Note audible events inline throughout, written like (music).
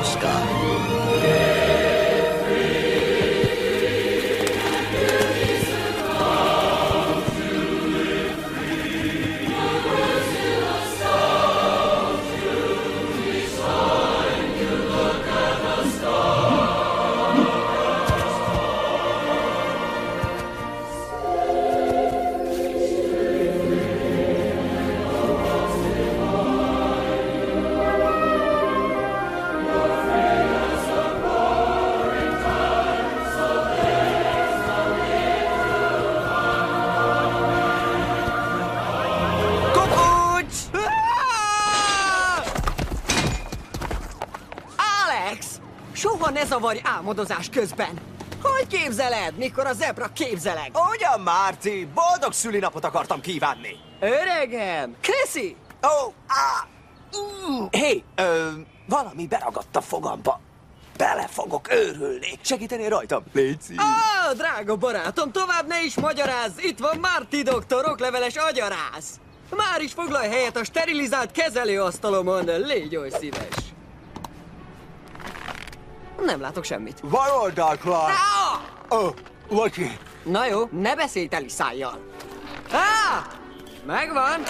Oscar. Zavarj álmodozás közben! Hogy képzeled, mikor a zebra képzeleg? Ugyan, Márti, boldog szülinapot akartam kívánni. Öregem! Köszi! Ó, oh, á, mm. Hé, ö, valami beragadt a fogamba. Bele fogok őrülni. Segíteni rajtam? Léci. Á, drága barátom, tovább ne is magyarázz! Itt van Marty doktor, okleveles agyarász! Már is foglalj helyet a sterilizált kezelőasztalomon, légy oly szíves! Nem látok semmit. Van oldal, Clark. Á! Ó, oh, Vacsi. Na jó, ne beszélj teli szájjal. Á! Megvan!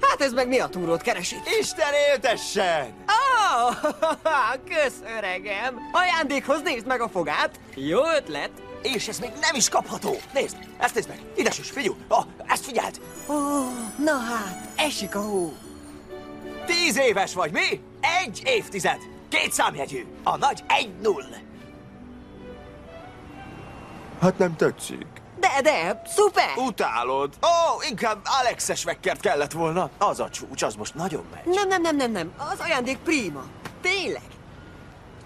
Hát ez meg mi a túrót keresi? Isten éltessen! Ó, (laughs) kösz öregem! Ajándékhoz nézd meg a fogát! Jó ötlet! És ez még nem is kapható. Nézd, ezt nézd meg. Ide süss, figyelj. Oh, ezt figyeld. Ó, na hát, esik a hó. Tíz éves vagy, mi? Egy évtized. Két számjegyű. A nagy egy null. Hát nem tetszik. De, de, szuper! Utálod. Ó, oh, inkább Alexes vekkert kellett volna. Az a csúcs, az most nagyon megy. Nem, nem, nem, nem, nem, az ajándék prima. Tényleg.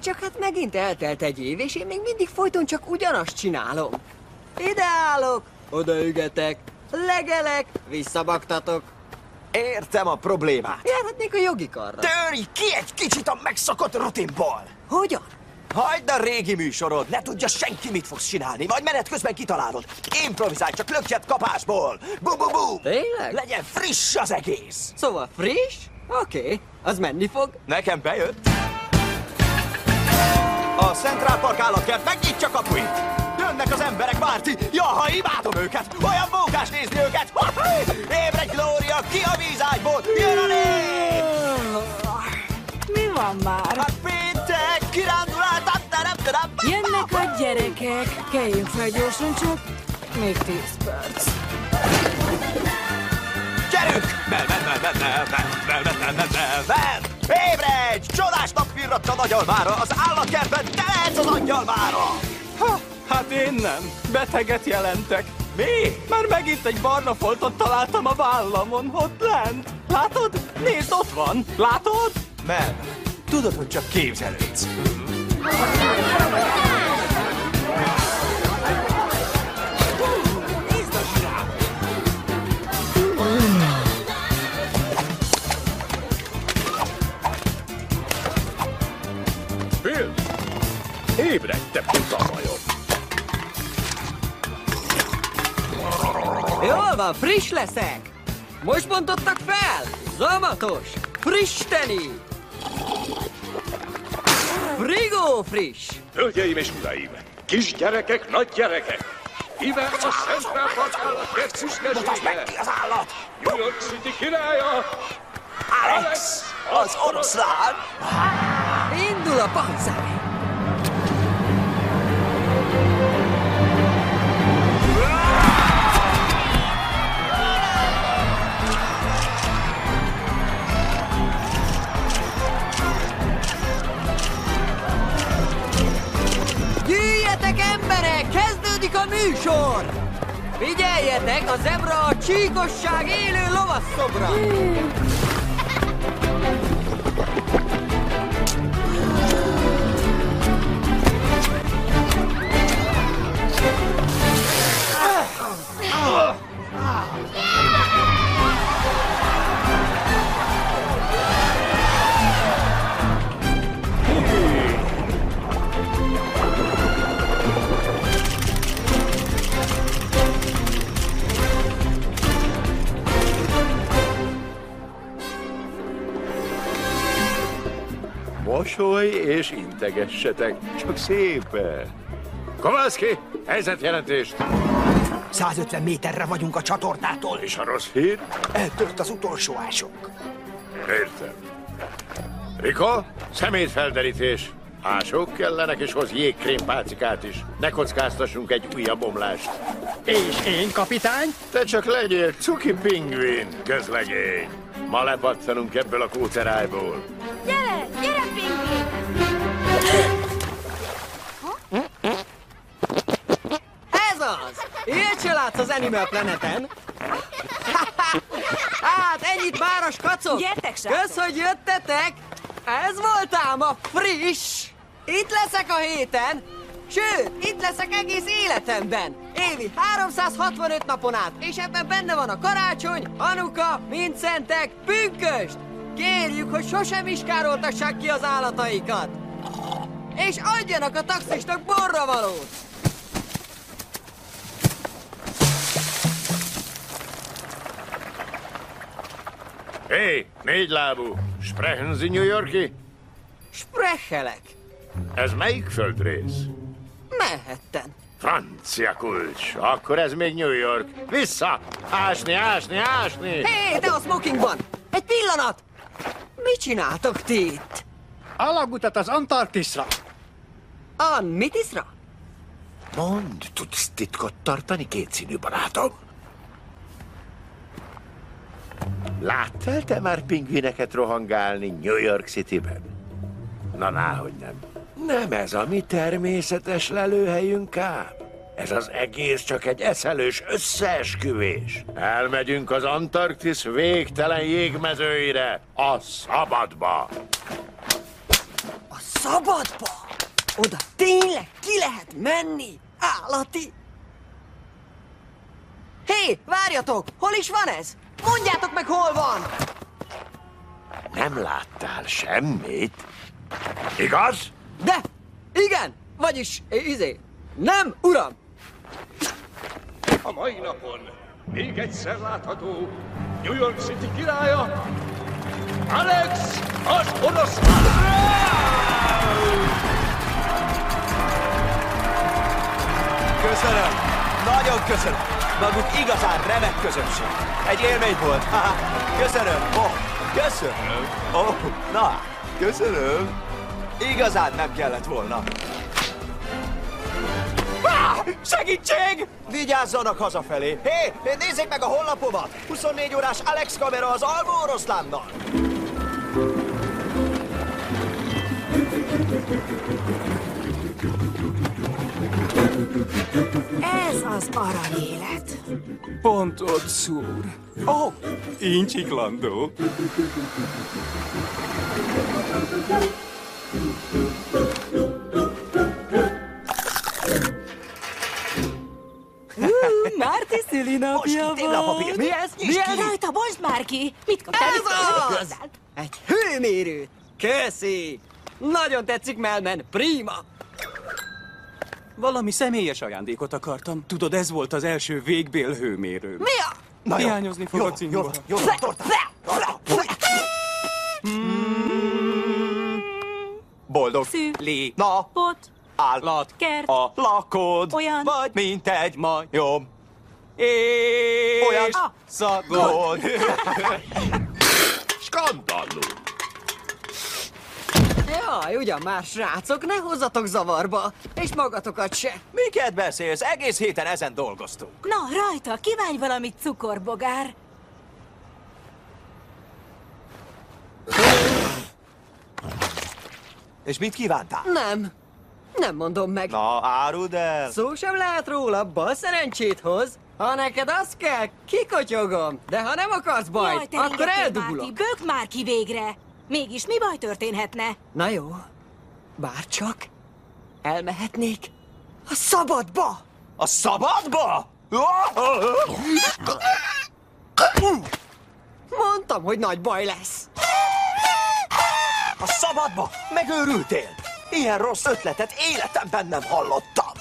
Csak hát megint eltelt egy év, és én még mindig folyton csak ugyanazt csinálom. Ide állok, odaügetek, legelek, visszabaktatok. Értem a problémát. Járhatnék a jogi karra. Törj ki egy kicsit a megszokott rutinból. Hogyan? Hagyd a régi műsorod, ne tudja senki, mit fogsz csinálni, majd menet közben kitalálod. Improvizálj, csak lökjet kapásból. Bu-bu-bu. Tényleg? Legyen friss az egész. Szóval friss? Oké, okay. az menni fog. Nekem bejött. A Central Park állatkert megnyitja kapuit. Jönnek az emberek, Márti! Jaha, imádom őket! Olyan mókás nézni őket! Ébredj, Glória, ki a vízágyból! Jön a lép! Mi van már? Hát péntek, kirándulás, nem tudom! Jönnek a gyerekek! Keljünk fel gyorsan csak, még tíz perc. Gyerünk! Ébredj! Csodás napvirratta nagy almára, az állatkertben te lehetsz az angyalmára! Ha! Hát én nem. Beteget jelentek. Mi? Már megint egy barna foltot találtam a vállamon, ott lent. Látod? Nézd, ott van. Látod? Men, tudod, hogy csak képzelődsz. Phil! Ébredj, te puta! Jól van, friss leszek! Most bontottak fel! Zamatos! Frissteni! Frigó friss! Hölgyeim és uraim! Kisgyerekek, nagygyerekek! Mivel a Central Park állatkert Mutasd meg, ki az állat! New York City királya! Alex, az oroszlán! Indul a pancáj! Emberek, kezdődik a műsor! Figyeljetek, a zebra a csíkosság élő lovasszobra! Ugh! Mosoly és integessetek. Csak szépen. Kovalszki, helyzetjelentést. 150 méterre vagyunk a csatornától. És a rossz hír? Eltört az utolsó ások. Értem. Riko, szemétfelderítés. Ások kellenek, és hoz jégkrémpálcikát is. Ne kockáztassunk egy újabb bomlást. És én, kapitány? Te csak legyél cuki pingvin, közlegény. Ma lepattanunk ebből a kócerájból. Gyere, gyere, pingvin! Ez az! Ilyet se látsz az Animal Planeten? hát ennyit máros kacok! Gyertek, srácok! Kösz, hogy jöttetek! Ez voltám a friss! Itt leszek a héten! Sőt, itt leszek egész életemben! Évi 365 napon át, és ebben benne van a karácsony, Anuka, Mincentek, Pünköst! Kérjük, hogy sosem is károltassák ki az állataikat! És adjanak a taxisnak borravalót! Hé, négy lábú, sprechen Sie New Yorki? Sprehelek! Ez melyik földrész? Manhattan. Francia kulcs. Akkor ez még New York. Vissza! Ásni, ásni, ásni! Hé, te a smokingban! Egy pillanat! Mit csináltok ti itt? Alagutat az Antarktiszra. A Mitisra? Mond, tudsz titkot tartani, kétszínű barátom? Láttál te már pingvineket rohangálni New York City-ben? Na, náhogy nem. Nem ez a mi természetes lelőhelyünk ám. Ez az egész csak egy eszelős összeesküvés. Elmegyünk az Antarktisz végtelen jégmezőire, a szabadba. A szabadba? Oda tényleg ki lehet menni? Állati? Hé, várjatok! Hol is van ez? Mondjátok meg, hol van! Nem láttál semmit? Igaz? De! Igen! Vagyis, izé, nem, uram! A mai napon még egyszer látható New York City királya, Alex az oroszlán! Köszönöm. Nagyon köszönöm. Maguk igazán remek közönség. Egy élmény volt. (laughs) Köszönöm. Oh, köszönöm. Oh, na, köszönöm. Igazán nem kellett volna. Ah, segítség! Vigyázzanak hazafelé! Hé, nézzék meg a honlapomat! 24 órás Alex kamera az alvó oroszlánnal! Ez az aranyélet. Pont ott szúr. Ó, oh, incsiklandó. Márti szülinapja Most a van. papírt. Mi ez? Mi ez? Rajta, bosd már ki! Mit kaptál? Ez az! Egy hőmérő! Köszi! Nagyon tetszik, Melman, prima! Valami személyes ajándékot akartam. Tudod, ez volt az első végbél hőmérő. Mi a... Na. Hiányozni fog jó, a cingba. Jó, jó, jó, tortát. Boldog. Szű. Lé. Na, Pot, állat. kert, A lakod. Olyan. Vagy, mint egy majom. És Olyan. szagod. Skandallum! Jaj, ugyan már, srácok, ne hozzatok zavarba! És magatokat se! Miket beszélsz? Egész héten ezen dolgoztunk. Na, rajta, kívánj valamit cukorbogár. És mit kívántál? Nem, nem mondom meg. Na, áruld el. Szó sem lehet róla, bal szerencsét hoz. Ha neked az kell, kikotyogom. De ha nem akarsz Jaj, bajt, te akkor eldugulok. Márti, bög már ki végre. Mégis mi baj történhetne? Na jó, bárcsak elmehetnék a szabadba. A szabadba? Mondtam, hogy nagy baj lesz. A szabadba? Megőrültél? Ilyen rossz ötletet életemben nem hallottam.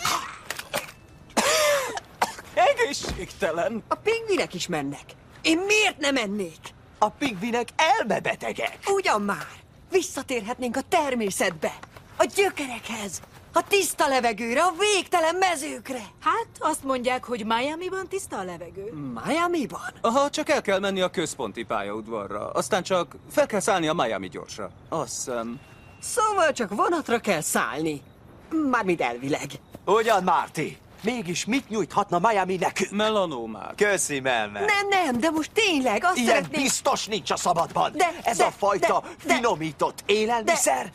Egészségtelen. A pingvinek is mennek. Én miért nem mennék? A pingvinek elmebetegek. Ugyan már. Visszatérhetnénk a természetbe, a gyökerekhez, a tiszta levegőre, a végtelen mezőkre. Hát, azt mondják, hogy Miami-ban tiszta a levegő. Miami-ban? Aha, csak el kell menni a központi pályaudvarra. Aztán csak fel kell szállni a Miami gyorsra. Azt hiszem... Szóval csak vonatra kell szállni. Mármint elvileg. Ugyan, Márti? Mégis mit nyújthatna Miami nekünk? Melanómát. Köszi, Melme. Nem, nem, de most tényleg azt Ilyen szeretném... biztos nincs a szabadban. De- Ez de- a fajta de- de- finomított élelmiszer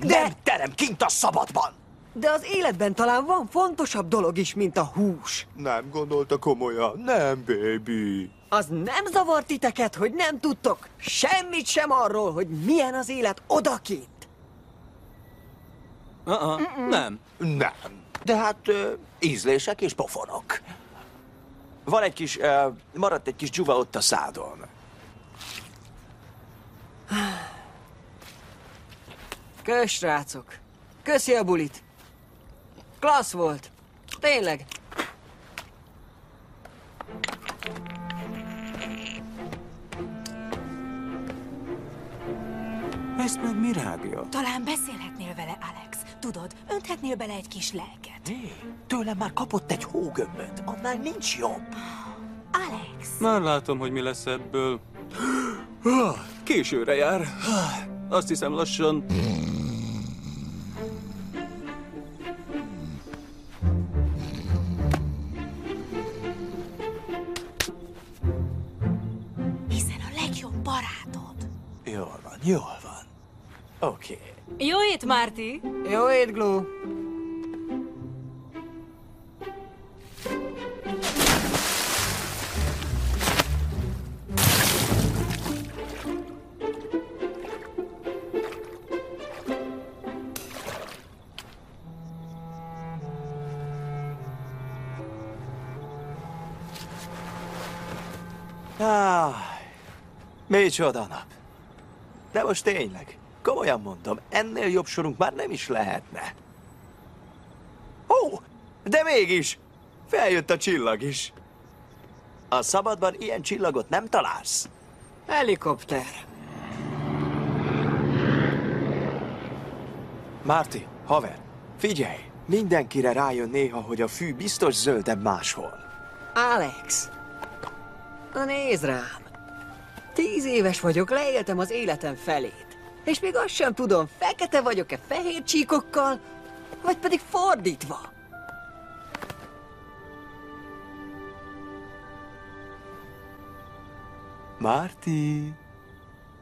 de- nem terem kint a szabadban. De az életben talán van fontosabb dolog is, mint a hús. Nem gondolta komolyan. Nem, baby. Az nem zavar titeket, hogy nem tudtok semmit sem arról, hogy milyen az élet odakint. Uh-uh, nem. Nem. De hát ö, ízlések és pofonok. Van egy kis, ö, maradt egy kis dzsuva ott a szádon. Kösz, srácok. Köszi a bulit. Klassz volt. Tényleg. Ez meg mi rágja? Talán beszélhetnél vele, Alex. Tudod, önthetnél bele egy kis lelket. Hé, tőlem már kapott egy hógömböt. Annál nincs jobb. Alex! Már látom, hogy mi lesz ebből. Későre jár. Azt hiszem lassan... Hiszen a legjobb barátod. Jól van, jól van. Oké. Okay. Jó ét, Márti! Jó ét, Glú. Ah, micsoda nap. De most tényleg, komolyan mondom, ennél jobb sorunk már nem is lehetne. Ó, de mégis, feljött a csillag is. A szabadban ilyen csillagot nem találsz. Helikopter. Márti, haver, figyelj! Mindenkire rájön néha, hogy a fű biztos zöldebb máshol. Alex. Na nézd rám. Tíz éves vagyok, leéltem az életem felét. És még azt sem tudom, fekete vagyok-e fehér csíkokkal, vagy pedig fordítva. Márti,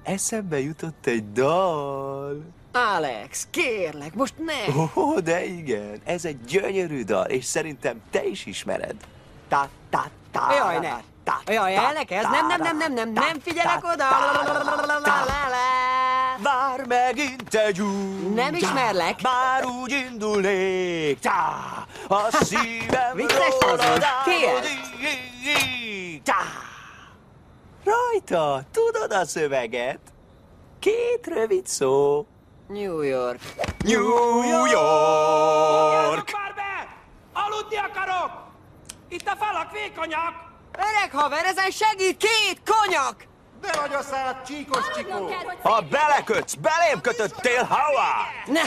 eszembe jutott egy dal. Alex, kérlek, most ne! Ó, oh, de igen, ez egy gyönyörű dal, és szerintem te is ismered. Ta, ta, ta, Jaj, ne! ta, Jaj, ta, elnekezd, nem, nem, nem, nem, nem, ta, nem figyelek ta, oda! Vár megint egy úgy. Nem ismerlek. Már úgy indulnék. Tá, a szívem Vicces rólad álmodik. Tá. Rajta, tudod a szöveget? Két rövid szó. New York. New York! Már be! Aludni akarok! Itt a falak vékonyak! Öreg haver, ezen segít két konyak! Ha belekötsz, belém kötöttél, hava! Ne,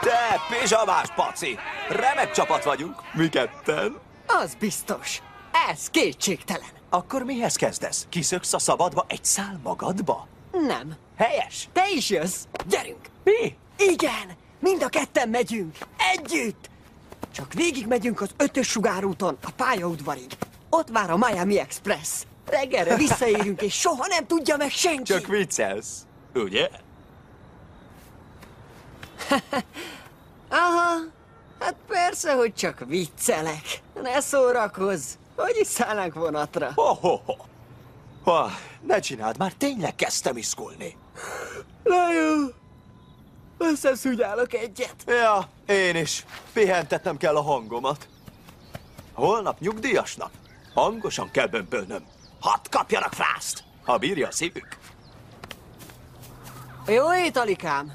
Te, pizsamás paci! Remek csapat vagyunk, mi ketten. az biztos. Ez kétségtelen. Akkor mihez kezdesz? Kiszöksz a szabadba egy szál magadba? Nem. Helyes! Te is jössz. Gyerünk. Mi? Igen, mind a ketten megyünk. Együtt. Csak végig megyünk az ötös sugárúton, a pályaudvarig. Ott vár a Miami Express. Reggelre visszaérünk, és soha nem tudja meg senki. Csak viccelsz, ugye? (laughs) Aha, hát persze, hogy csak viccelek. Ne szórakozz. Hogy is szállnánk vonatra? Ho, ho, ho. Ha, ne csináld, már tényleg kezdtem iszkulni. Na jó. Összeszúgyálok egyet. Ja, én is. Pihentetnem kell a hangomat. Holnap nyugdíjasnak. Hangosan kell bömbölnöm. Hadd kapjanak frászt, ha bírja a szívük. Jó étalikám.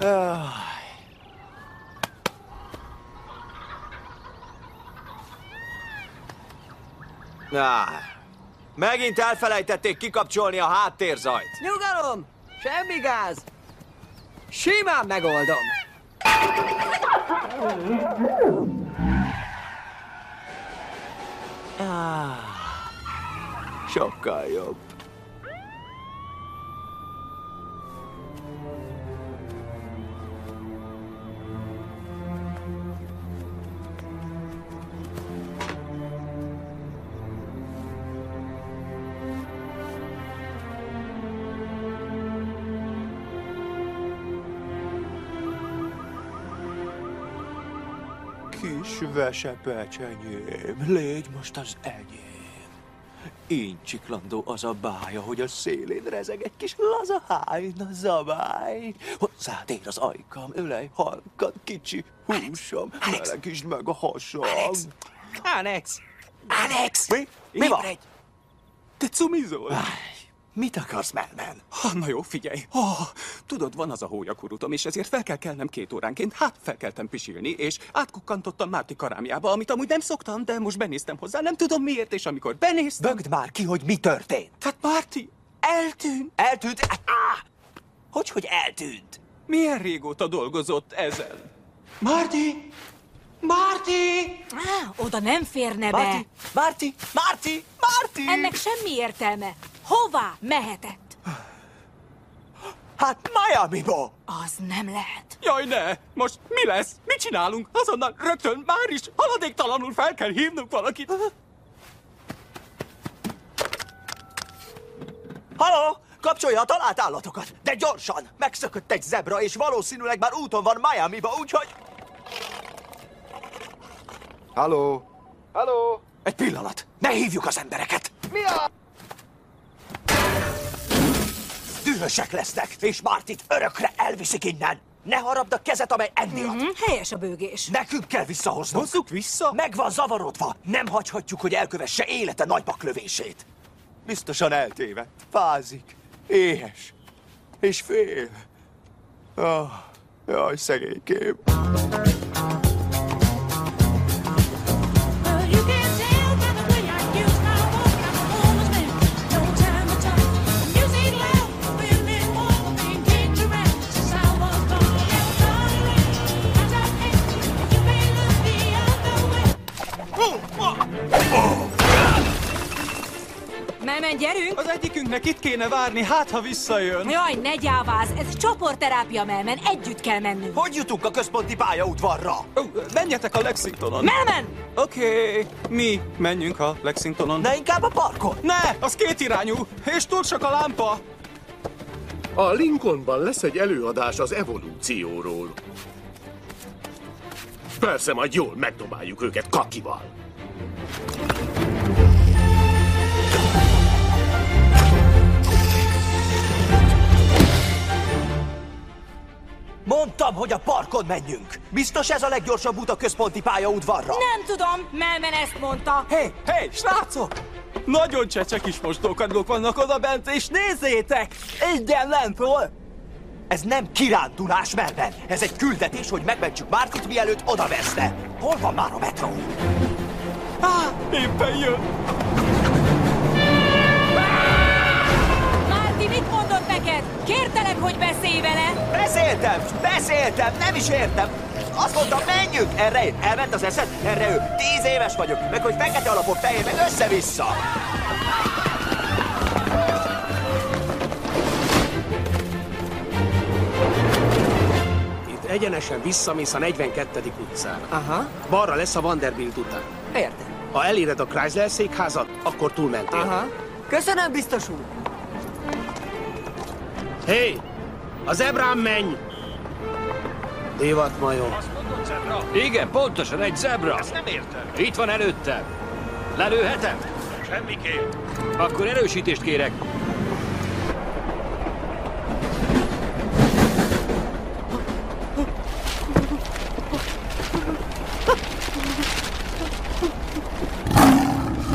Ah, Megint elfelejtették kikapcsolni a háttérzajt. Nyugalom! Semmi gáz! Simán megoldom! Sokkal jobb. Kis vesepecsenyém, légy most az enyém. Így csiklandó az a bája, hogy a szélén rezeg egy kis laza hájna zabály. Hozzád ér az ajkam, ölej halkan, kicsi húsom, melegítsd meg a hasam. Alex! Alex! Alex! Mi? Mi van? Ébredj! Te cumizol? Mit akarsz, Melman? Ha, na jó, figyelj. Oh, tudod, van az a hólyakurutom, és ezért fel kell kelnem két óránként. Hát, felkeltem pisilni, és átkukkantottam Márti karámjába, amit amúgy nem szoktam, de most benéztem hozzá, nem tudom miért, és amikor benéztem... Bögd már ki, hogy mi történt. Hát Márti, eltűnt. Eltűnt? Á! Hogy, hogy eltűnt? Milyen régóta dolgozott ezen? Márti! Márti! Á, oda nem férne be. Márti! Márti! Márti! Márti! Ennek semmi értelme. Hová mehetett? Hát Miami-ba! Az nem lehet. Jaj, ne! Most mi lesz? Mit csinálunk? Azonnal rögtön már is haladéktalanul fel kell hívnunk valakit. Haló! Kapcsolja a talált állatokat! De gyorsan! Megszökött egy zebra, és valószínűleg már úton van Miami-ba, úgyhogy... Halló? Halló? Egy pillanat! Ne hívjuk az embereket! Mi a... Dühösek lesznek, és Martit örökre elviszik innen! Ne harabd a kezet, amely enni ad! Hm, helyes a bőgés. Nekünk kell visszahoznunk! Hozzuk vissza? Meg van zavarodva! Nem hagyhatjuk, hogy elkövesse élete nagybak lövését! Biztosan eltévedt, fázik, éhes, és fél. Oh, jaj, szegénykém. Melmen, gyerünk! Az egyikünknek itt kéne várni, hát ha visszajön. Jaj, ne gyáváz! Ez csoportterápia, Melmen. Együtt kell mennünk. Hogy jutunk a központi pályaudvarra? Ó, menjetek a Lexingtonon. Melmen! Oké, okay, mi menjünk a Lexingtonon. Ne inkább a parkon? ne, az két irányú, és túl sok a lámpa. A Lincolnban lesz egy előadás az evolúcióról. Persze, majd jól megdobáljuk őket kakival. Mondtam, hogy a parkon menjünk. Biztos ez a leggyorsabb út a központi pályaudvarra? Nem tudom, Melmen ezt mondta. Hé, hey, hé, hey, srácok! Nagyon csecsek kis mostókadlók vannak oda bent, és nézzétek! Igen, lentről! Ez nem kirándulás, Melben. Ez egy küldetés, hogy megmentsük Mártit, mielőtt oda veszne. Hol van már a metró? Á, éppen jön! Kértelek, hogy beszélj vele. Beszéltem, beszéltem, nem is értem. Azt mondtam, menjünk! Erre én elment az eszed? Erre ő. Tíz éves vagyok, meg hogy fekete alapok fején, meg össze-vissza. Itt egyenesen visszamész a 42. utcára. Aha, Balra lesz a Vanderbilt után. értem. Ha eléred a Chrysler székházat, akkor túlmentél. Aha. Köszönöm, biztos úr. Hé! Hey, az ebrán menj! Divat majom. Igen, pontosan, egy zebra. Ezt nem értem. Itt van előttem. Lelőhetem? Semmiképp. Akkor erősítést kérek.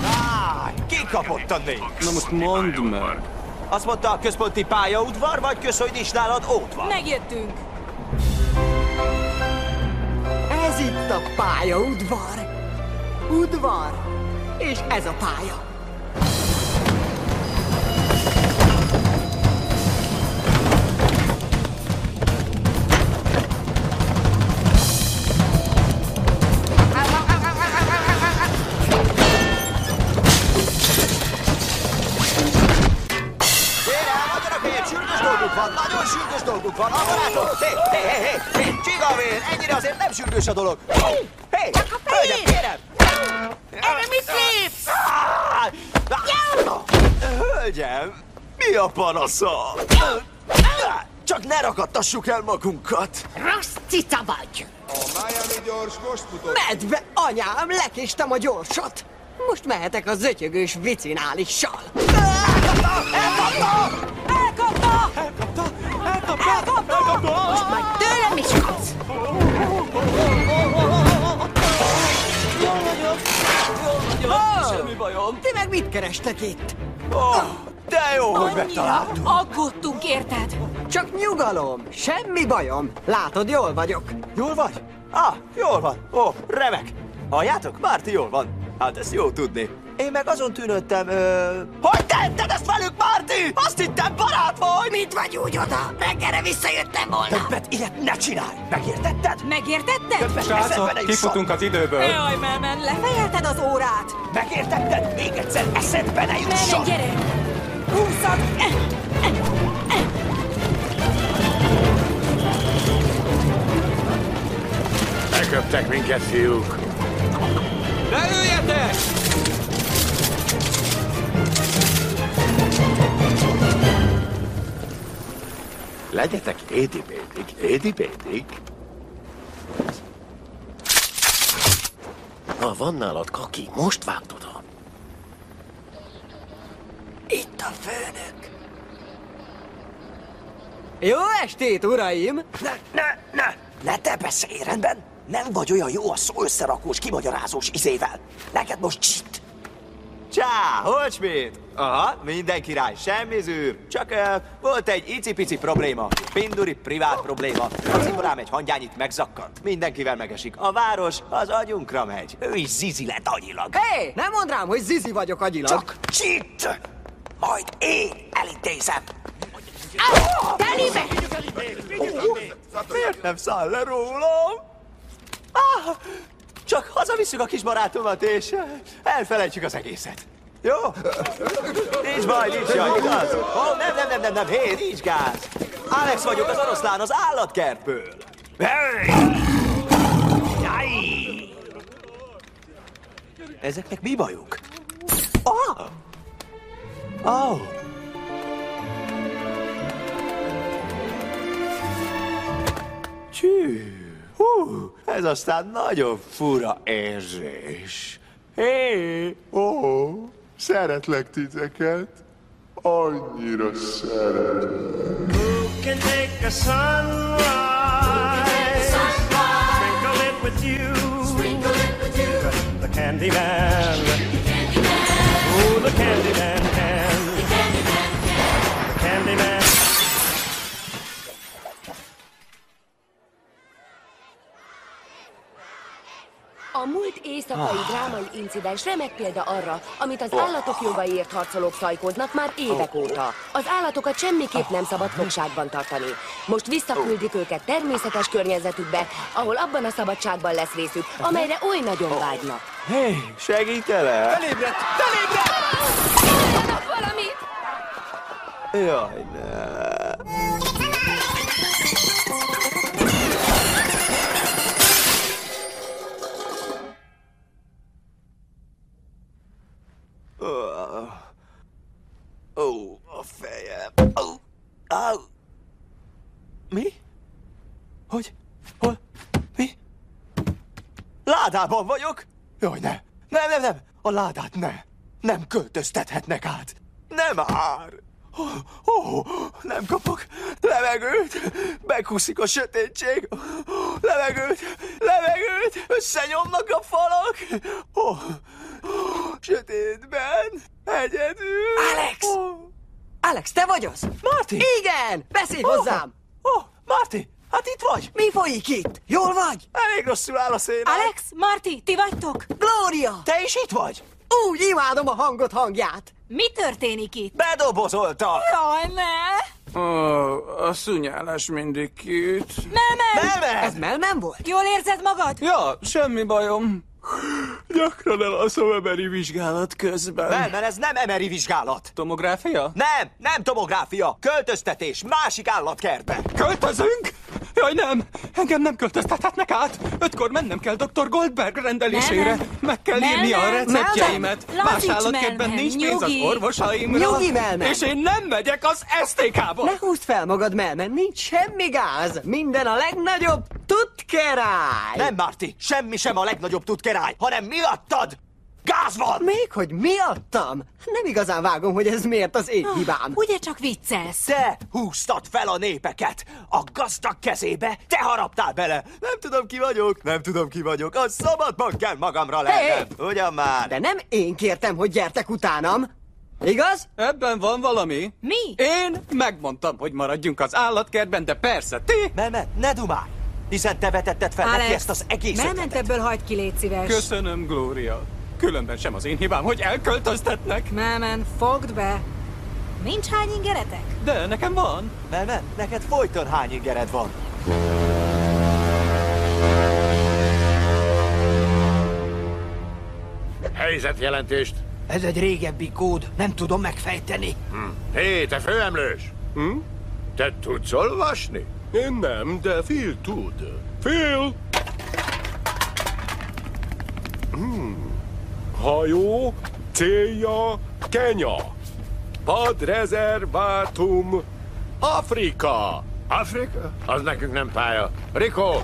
Á, kikapott a négy. Na most mondd meg. Azt mondta a központi pályaudvar, vagy kösz, hogy nincs nálad ótva? Megjöttünk. Ez itt a pályaudvar. Udvar. És ez a pálya. Sürgős dolgunk van, a barátok! Hé, hé, hé, hé, hé, csigavér, ennyire azért nem sürgős a dolog. Hé, hölgyem, kérem! Erre mit lépsz? Hölgyem, mi a panasza? Csak ne rakadtassuk el magunkat. Rossz cica vagy. Medve, anyám, lekéstem a gyorsot. Most mehetek a zötyögős vicinálissal. Elkapta! Elkapta! Elkapta! Most majd tőlem is kapsz. Semmi bajom. Ti meg mit kerestek itt? Oh, de jó, hogy megtaláltuk. aggódtunk, érted? Csak nyugalom, semmi bajom. Látod, jól vagyok. Jól vagy? Ah, jól van. Ó, oh, remek. Halljátok? Márti jól van. Hát ezt jó tudni. Én meg azon tűnődtem, ö... Hogy tetted ezt velük, Márti? Azt hittem barát vagy! Mit vagy úgy oda? Reggelre visszajöttem volna. Többet ilyet ne csinálj! Megértetted? Megértetted? Többet Srácok, kifutunk az időből. Jaj, Melmen, lefejelted az órát? Megértetted? Még egyszer eszedbe ne Melmen, jusson! gyere! Húszad! Beköptek minket, fiúk. Ne üljetek! Legyetek édi-bédik, édi-bédik. Ha van nálad kaki, most vágd oda. Itt a főnök. Jó estét, uraim! Ne, ne, ne! Ne te beszélj, rendben? Nem vagy olyan jó a szó összerakós, kimagyarázós izével. Neked most csit! Csá, hogy mit? Aha, minden király, semmi zűr. Csak uh, volt egy icipici probléma. Pinduri privát probléma. A cimborám egy hangyányit megzakkant. Mindenkivel megesik. A város az agyunkra megy. Ő is zizi lett agyilag. Hé, hey, nem mondd rám, hogy zizi vagyok agyilag. Csak csit! Majd én elintézem. Telibe! Miért nem száll le rólam? Ah, csak hazavisszük a kis barátomat, és eh, elfelejtjük az egészet. Jó? Nincs baj, nincs jaj, igaz? Ó, oh, nem, nem, nem, nem, nem, hé, nincs gáz. Alex vagyok, az oroszlán az állatkertből. Hey! Jaj! Ezeknek mi bajuk? Ah! Oh! Csű, hú, ez aztán nagyon fura érzés. Hé, Ó, szeretlek titeket. Annyira szeretlek. can take a sunrise, sprinkle it with you, the candy man, oh, the candy man can, the A múlt éjszakai drámai incidens remek példa arra, amit az állatok jogaiért harcolók szajkoznak már évek óta. Az állatokat semmiképp nem szabad fogságban tartani. Most visszaküldik őket természetes környezetükbe, ahol abban a szabadságban lesz részük, amelyre oly nagyon vágynak. hé, segítelek? Felébredt! Felébredt! Csináljanak valamit! Jaj, ne. Ládában vagyok? Jaj, ne. Nem, nem, nem. A ládát ne. Nem költöztethetnek át. Nem ár. Ó, ó, nem kapok levegőt. Bekuszik a sötétség. Levegőt, levegőt. Összenyomnak a falak. Ó, sötétben. Egyedül. Alex! Ó, Alex, te vagy az? Marty! Igen! Beszélj hozzám! Ó, Marty, hát itt vagy. Mi folyik itt? Jól vagy? Elég rosszul áll a szél. Alex, Marty, ti vagytok? Gloria! Te is itt vagy? Úgy imádom a hangot hangját! Mi történik itt? Bedobozoltak. Jaj, ne! Ó, a szúnyálás mindig kiüt. Melmen! Nem Ez Melmen volt? Jól érzed magad? Ja, semmi bajom. Gyakran elalszom emeri vizsgálat közben. Nem, mert ez nem emeri vizsgálat. Tomográfia? Nem, nem tomográfia. Költöztetés másik állatkertbe. Költözünk? Jaj, nem! Engem nem költöztethetnek át! Ötkor mennem kell dr. Goldberg rendelésére. Melvin! Meg kell írni a receptjeimet. Más Melvin, nincs pénz az nyugi! orvosaimra. Nyugi, Melvin! És én nem megyek az STK-ba! Ne húzd fel magad, Melmen, nincs semmi gáz. Minden a legnagyobb tutkerály. Nem, Marty, semmi sem a legnagyobb tudkerály, hanem miattad! Gáz van! Még hogy miattam? Nem igazán vágom, hogy ez miért az én hibám. Ugye csak viccelsz? Te húztad fel a népeket! A gazdag kezébe te haraptál bele! Nem tudom ki vagyok, nem tudom ki vagyok, a szabadban kell magamra lennem! Ugyan már! De nem én kértem, hogy gyertek utánam. Igaz? Ebben van valami. Mi? Én megmondtam, hogy maradjunk az állatkertben, de persze, ti... Meme, ne dumálj! Hiszen te vetetted fel neki Alex, ezt az egész Melment ötletet. ebből hagyd ki, légy szíves. Köszönöm, Gloria. Különben sem az én hibám, hogy elköltöztetnek. Melmen, fogd be. Nincs hány ingeretek? De nekem van. Meme, neked folyton hány ingered van? Helyzetjelentést. Ez egy régebbi kód, nem tudom megfejteni. Hm. Hé, te főemlős! Hm? Te tudsz olvasni? Én nem, de Phil tud. Phil! Hmm. Hajó, célja, Kenya. Padrezervátum, Afrika. Afrika? Az nekünk nem pálya. Rikó!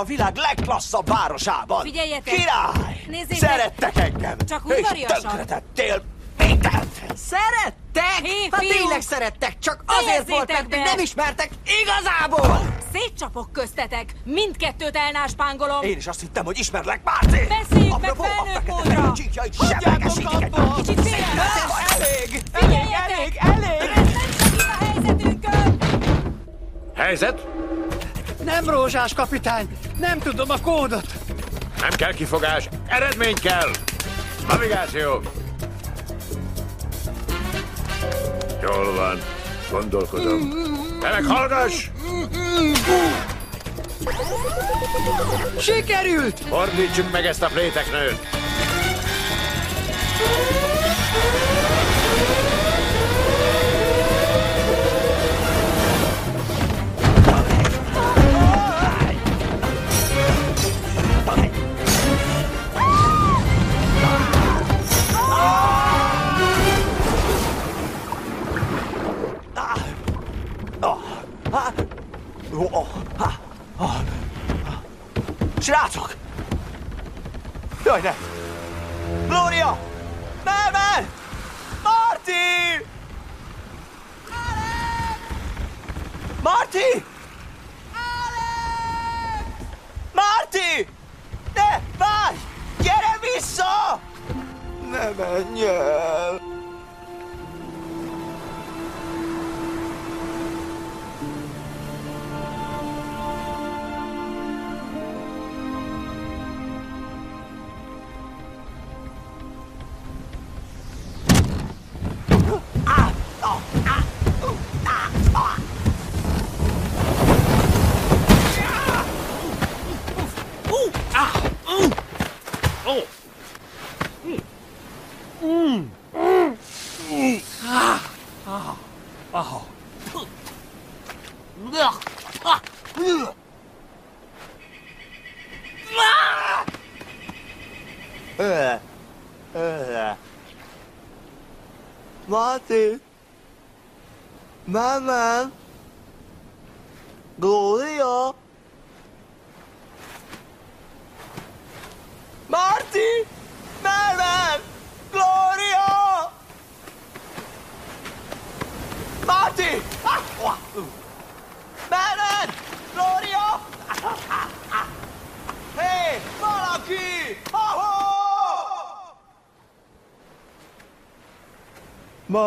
A világ legklasszabb városában! Figyeljetek! Király! Nézzétek! Szerettek engem! Csak És udvariasan. tönkretettél mindent! Szerettek? Hé, hát fiúk! tényleg szerettek, csak azért Fejezzétek volt, mert be! még nem ismertek igazából! Szétcsapok köztetek! Mindkettőt elnáspángolom! Én is azt hittem, hogy ismerlek, Márti! Beszéljük meg felnőtt módra! semlegesítik egy Kicsit félre! Elég! Figyeljetek! elég! Ez nem segít a helyzetünkön! Helyzet? Nem rózsás kapitány, nem tudom a kódot. Nem kell kifogás, eredmény kell! Navigáció! Jól van, gondolkodom. Te meg hallgass! Sikerült! Fordítsuk meg ezt a pléteknőt! Marty!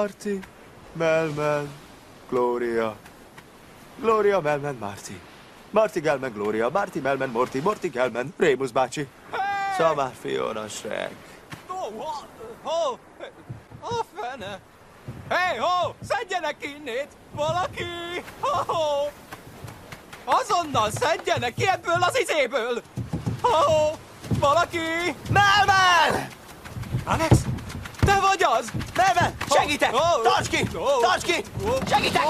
Marty, Melman, Gloria. Gloria, Melman, Marty. Marty, Gelman, Gloria, Marty, Melman, Morty, Morty, Gelman, Rémus bácsi. Szamár, Fiona, Shrek. Ó, ho, ho, a fene! Hé, ho, szedjenek innét! Valaki! Ho, ho! Azonnal szedjenek ki ebből az izéből! Ho, ho! Valaki! Melman! Alex, te vagy az! Melman, segítek! Tarts ki! Tarts ki! Segítek!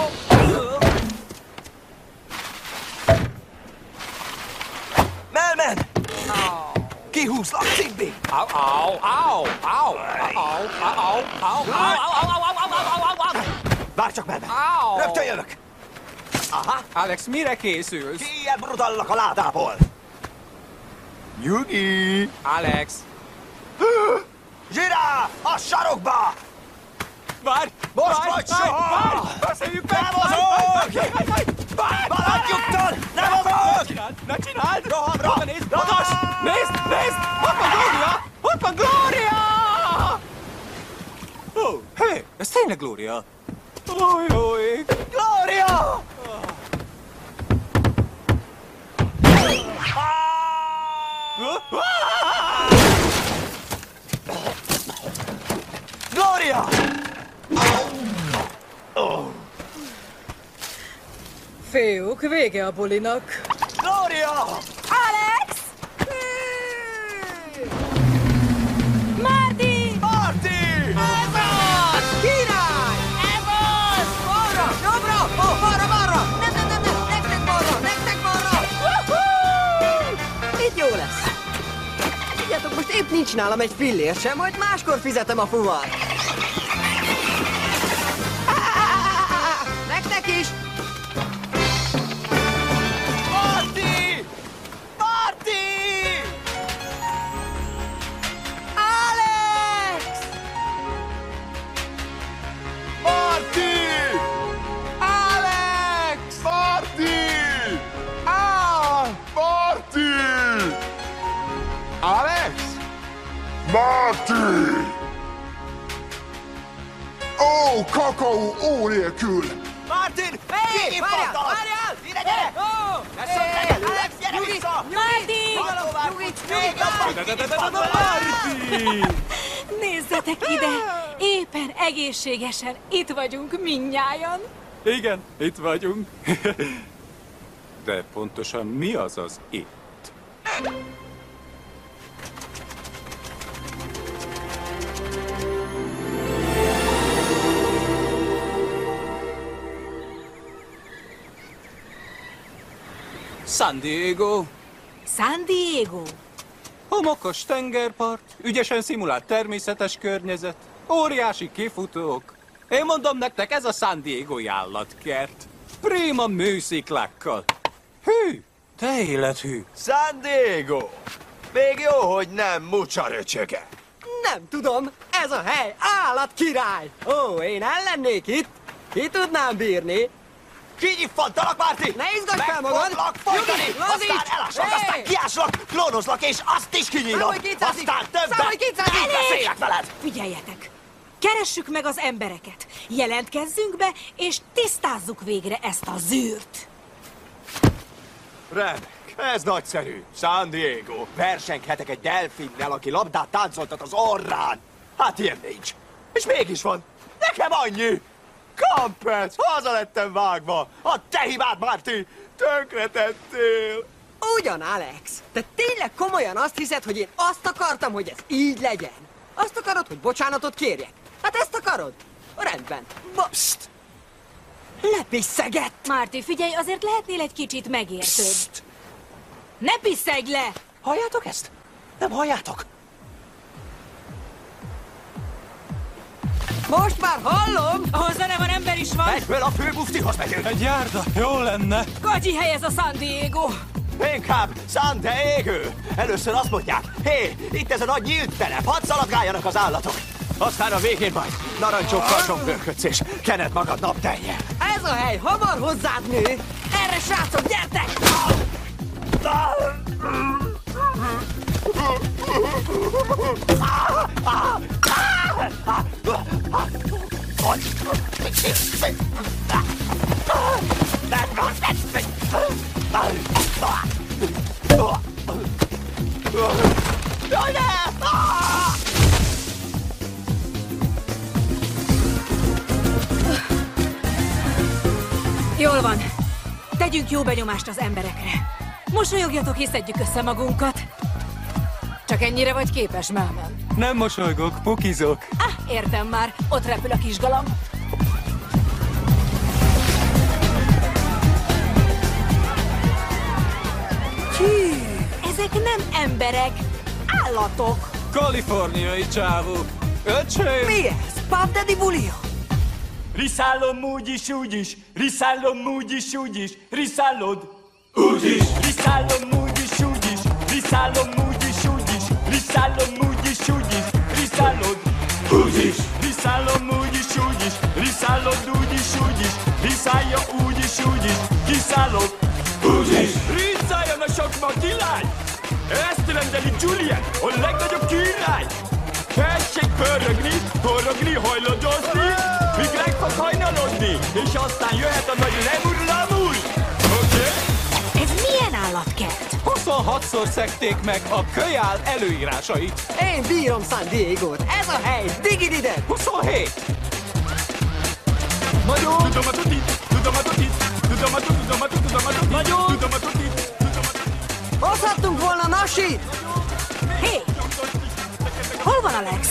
Melman! Kihúzlak, Zibbi! Au, au, au, au, au, au, au, au, Várj csak, Melman! au, Rögtön jövök! Aha! Alex, mire készülsz? Ilyen brutallak a ládából! Nyugi! Alex! Zsirá! A sarokba! Várj! Most várj, vagy várj, soha! várj! Beszéljük meg! Nem Várj, mozog! várj, várj, várj, várj! Maradj nyugton! Nem mozog! csináld! Ne csináld! Rohamra! Oda nézd! Latos! Nézd! Nézd! Ott van Gloria! Ott van Gloria! Ó, oh, hé! Hey, ez tényleg Gloria? Ó, jó ég! Gloria! Gloria! Fiúk, vége a bulinak. Gloria! Alex! Marty! Marty! Ez az! Király! Ez az! Balra, jobbra, ó, balra, balra! Nem, nem, nem, nem, nektek balra, nektek balra! Woohoo! Itt jó lesz. Tudjátok, most épp nincs nálam egy fillér sem, majd máskor fizetem a fuvar. Éppen egészségesen itt vagyunk minnyájan. Igen, itt vagyunk. (laughs) De pontosan mi az az itt? San Diego, San Diego. homokos tengerpart, ügyesen szimulált természetes környezet, óriási kifutók. Én mondom nektek, ez a San Diego állatkert. Prima műsziklákkal. Hű, te élethű. San Diego! Még jó, hogy nem mucsa röcsöge. Nem tudom, ez a hely állatkirály! Ó, én ellennék itt! Ki tudnám bírni? Kinyiffantalak, Márti! Ne izgass fel magad! Megfoglak folytani, aztán eláslak, Hé! aztán kiáslak, klónozlak, és azt is kinyírom! Aztán többet! Nem beszélek veled! Figyeljetek! Keressük meg az embereket, jelentkezzünk be, és tisztázzuk végre ezt a zűrt. Remek, ez nagyszerű. San Diego. Versenghetek egy delfinnel, aki labdát táncoltat az orrán. Hát ilyen nincs. És mégis van. Nekem annyi. Kampec, haza lettem vágva. A te hibád, Marty. Tönkretettél. Ugyan, Alex. Te tényleg komolyan azt hiszed, hogy én azt akartam, hogy ez így legyen? Azt akarod, hogy bocsánatot kérjek? Hát ezt akarod? Rendben. Ba- Psst! Lepisszegett! Márti, figyelj, azért lehetnél egy kicsit megértőbb. Ne pisszegj le! Halljátok ezt? Nem halljátok? Most már hallom! Ahol zene van, ember is van! Egyből a főbuftihoz megyünk. Egy járda, jó lenne. Gagyi hely ez a San Diego! Inkább San Diego. Először azt mondják, hé, itt ez a nagy nyílt terep, hadd szaladgáljanak az állatok. Aztán a végén majd narancsokkal zsonglőrködsz és kened magad napteljel. Ez a hely hamar hozzád nő! Erre, srácok, gyertek! Jaj, ne! Ah! Jól van. Tegyünk jó benyomást az emberekre. Mosolyogjatok és szedjük össze magunkat. Csak ennyire vagy képes, mámem? Nem mosolygok, pokizok. Ah, értem már. Ott repül a kis galamb. Hű, ezek nem emberek, állatok. Kaliforniai csávók. Öcsém! Mi ez? Pub Daddy bulia? Riszállom úgy is, úgy is, riszállom úgy is, úgy is, riszállod. Úgy is. Riszállom úgy is, úgy is, riszállom úgy is, úgy is, riszállom úgy is, úgy is, riszállod. Úgy is. Riszállom úgy is, úgy is, riszállod úgy is, úgy is, riszálja úgy is, úgy is, kiszállod. Úgy is. Riszáljon a sok makilány! Ezt rendeli Julian, a legnagyobb király! Tessék pörögni, forogni, hajladozni, fog hajnalodni, és aztán jöhet a nagy lemur lamur! Oké? Ez milyen állatkert? 26-szor szekték meg a kölyál előírásait. Én bírom San Diego-t. Ez a hely. Digid ide. 27. Nagyon! Tudom a tutit, tudom a tutit, tudom a tutit, tudom a tutit, tudom a tutit, Nagyon! tudom a tutit, Hozhattunk volna nasit. Hé! Hol van Alex?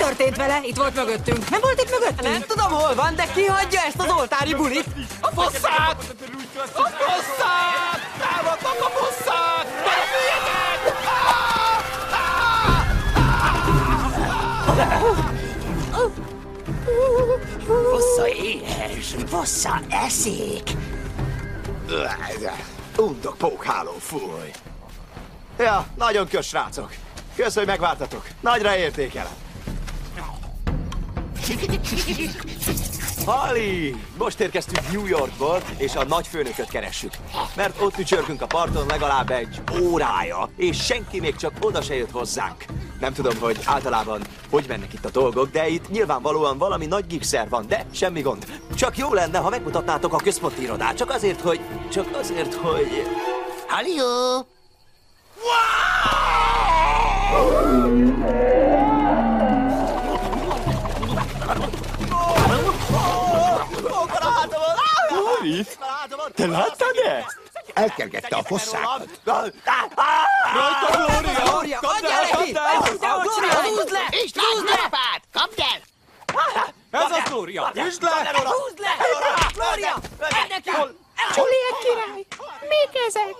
Történt vele? Itt volt mögöttünk. Nem volt itt mögöttünk? Nem tudom, hol van, de ki hagyja ezt az oltári bulit? A fosszát! A fosszát! Támadnak a fosszát! Meneküljetek! Fossza éhes, fossza eszik. Undok pókháló, fúj. Ja, nagyon kösz, srácok. Kösz, hogy megvártatok. Nagyra értékelem. Hali! Most érkeztünk New Yorkból, és a nagyfőnököt keressük. Mert ott ücsörgünk a parton legalább egy órája, és senki még csak oda se jött hozzánk. Nem tudom, hogy általában hogy mennek itt a dolgok, de itt nyilvánvalóan valami nagy gigszer van, de semmi gond. Csak jó lenne, ha megmutatnátok a központi irodát, csak azért, hogy... Csak azért, hogy... Halió! Boris, te láttad ezt? Elkergette a fosszát. Rajta, Glória! Glória, Kapd el, kapd el! Glória, húzd le! Húzd le! Kapd el! Ez az Glória! Üsd le! Húzd le! Glória! Edd neki! Juliet király! Mik ezek?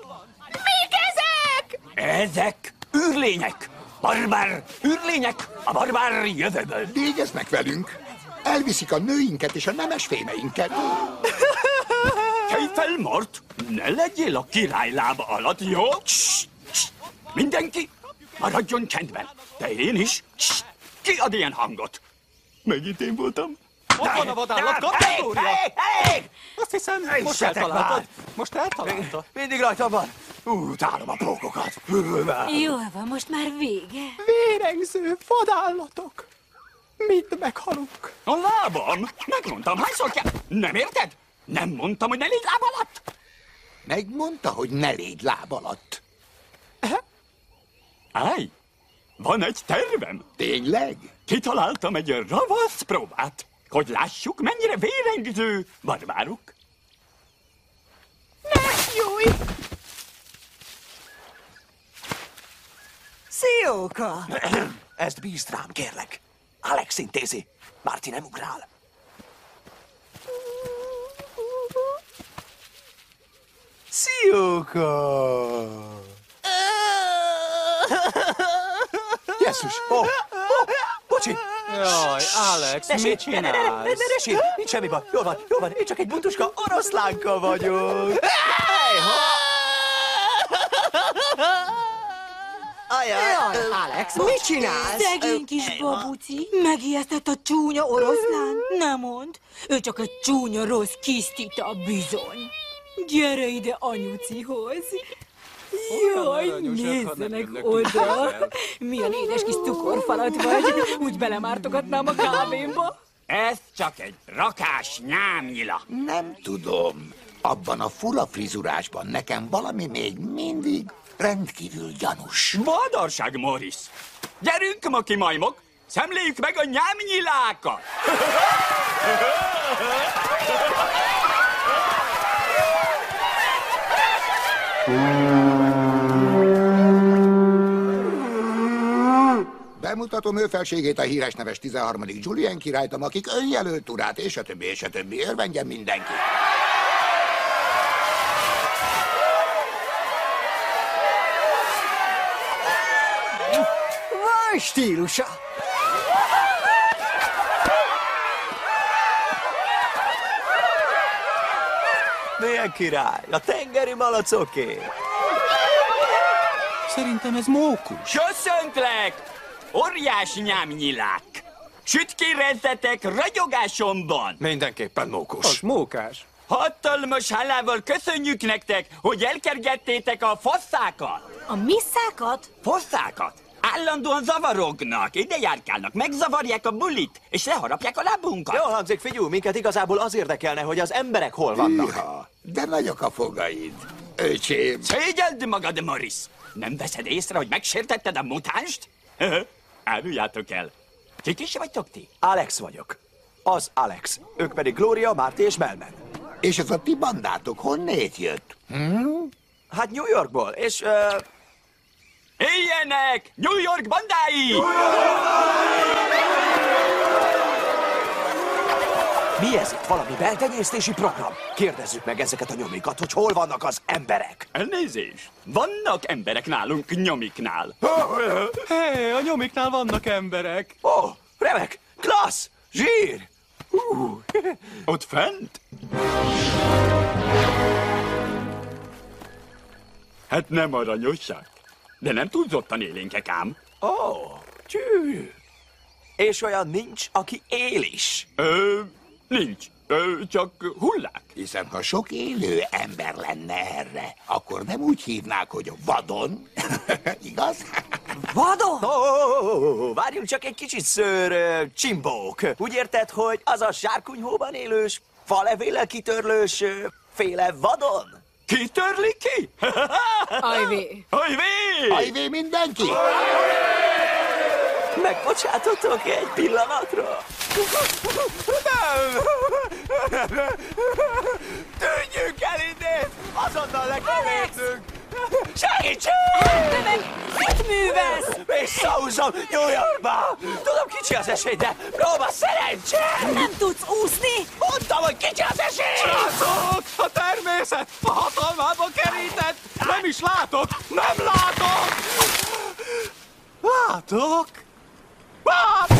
Mik ezek? Ezek űrlények! Barbár űrlények a barbár jövőből! Végeznek velünk. Elviszik a nőinket és a nemes fémeinket. Kelj fel, Mort! Ne legyél a király lába alatt, jó? Cs, cs. Mindenki maradjon csendben. De én is. Cs. Ki ad ilyen hangot? Megint én voltam. Ott van a vadállat, elég! Azt hiszem, most Issetek eltaláltad. Most eltaláltad. Mindig rajta van. Utálom a pókokat. Jól van, most már vége. Vérengző vadállatok. Mind meghalunk. A lábam! Megmondtam, hányszor kell... Nem érted? Nem mondtam, hogy ne légy láb alatt? Megmondta, hogy ne légy láb alatt. Állj! Van egy tervem. Tényleg? Kitaláltam egy ravasz próbát, hogy lássuk, mennyire vérengző barbárok. Szióka! Ezt bízd rám, kérlek. Alex intézi. Márti nem ugrál. Szióka! Jesszus! Oh, oh, bocsi! Jaj, Alex, Ne mit sír, ne, ne, ne, ne, csinálsz? ne, ne sír, nincs semmi baj. Jó van, jó van, én csak egy buntuska oroszlánka vagyok. Hey, ha! Jaj, Alex, mit csinálsz? Szegény kis babuci. Megijesztett a csúnya oroszlán. Nem mond. Ő csak egy csúnya rossz kisztita bizony. Gyere ide anyucihoz. Jaj, nem nézzenek oda. Milyen édes kis cukorfalat vagy. Úgy belemártogatnám a kávémba. Ez csak egy rakás nyámnyila. Nem tudom. Abban a fura frizurásban nekem valami még mindig rendkívül gyanús. Badarság, Morris! Gyerünk, maki majmok! Szemléljük meg a nyámnyilákat! Bemutatom ő felségét a híres neves 13. Julien királytam, akik önjelölt urát, és a többi, és a többi. Örvendjen mindenki. Stílusa! Milyen király? A tengeri malacoké. Szerintem ez mókus. Köszöntlek! Óriás nyámnyilák! Süt ki rendetek ragyogásomban! Mindenképpen mókus. Az mókás. Hatalmas hálával köszönjük nektek, hogy elkergettétek a fosszákat! A misszákat? Fosszákat? Állandóan zavarognak, ide járkálnak, megzavarják a bulit, és leharapják a lábunkat. Jól hangzik, figyú, minket igazából az érdekelne, hogy az emberek hol vannak. Hűha, de nagyok a fogaid. Öcsém, Szégyeld magad, Morris! Nem veszed észre, hogy megsértetted a mutánst? (laughs) Áruljátok el. Kik is vagytok ti? Alex vagyok. Az Alex. Ők pedig Gloria, Márti és Melman. és ez a ti bandátok honnét jött? Hm? Hát New Yorkból, és... Uh, Éljenek! New York bandái! mi ez itt? Valami beltenyésztési program? Kérdezzük meg ezeket a nyomikat, hogy hol vannak az emberek. Elnézést! Vannak emberek nálunk nyomiknál. Hé, a nyomiknál vannak emberek. Ó, oh, remek, klassz, zsír. Hú. Ott fent? Hát nem aranyosság. De nem túlzottan élénkek ám. Ó, oh, csű. És olyan nincs, aki él is. Ö, nincs. Ö, csak hullák. Hiszen ha sok élő ember lenne erre, akkor nem úgy hívnák, hogy vadon. (laughs) Igaz? Vadon? Ó, oh, oh, várjunk csak egy kicsit, ször ö, csimbók. Úgy érted, hogy az a sárkunyhóban élős, falevéllel kitörlős ö, féle vadon? Kitörli ki? Ajvé. Ajvé! Ajvé mindenki! Megbocsátotok egy pillanatra? Nem! Tűnjünk el innen! Azonnal le kell! Segítség! Remek, mit művelsz? Visszahúzom New Yorkba! Tudom, kicsi az esély, de próba szerencsé! Nem tudsz úszni? Mondtam, hogy kicsi az esély! Srácok, a természet a hatalmába kerített. Nem is látok, nem látok. Látok. Lát!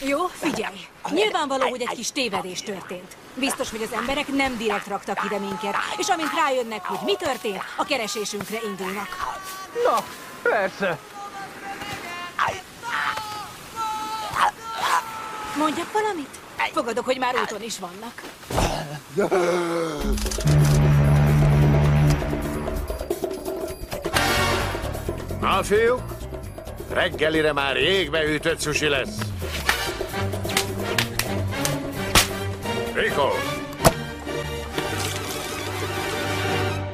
Jó, figyelj! Nyilvánvaló, hogy egy kis tévedés történt. Biztos, hogy az emberek nem direkt raktak ide minket, és amint rájönnek, hogy mi történt, a keresésünkre indulnak. Na, persze. Mondjak valamit? Fogadok, hogy már úton is vannak. Na, fiúk, reggelire már jégbe ütött sushi lesz. Rico,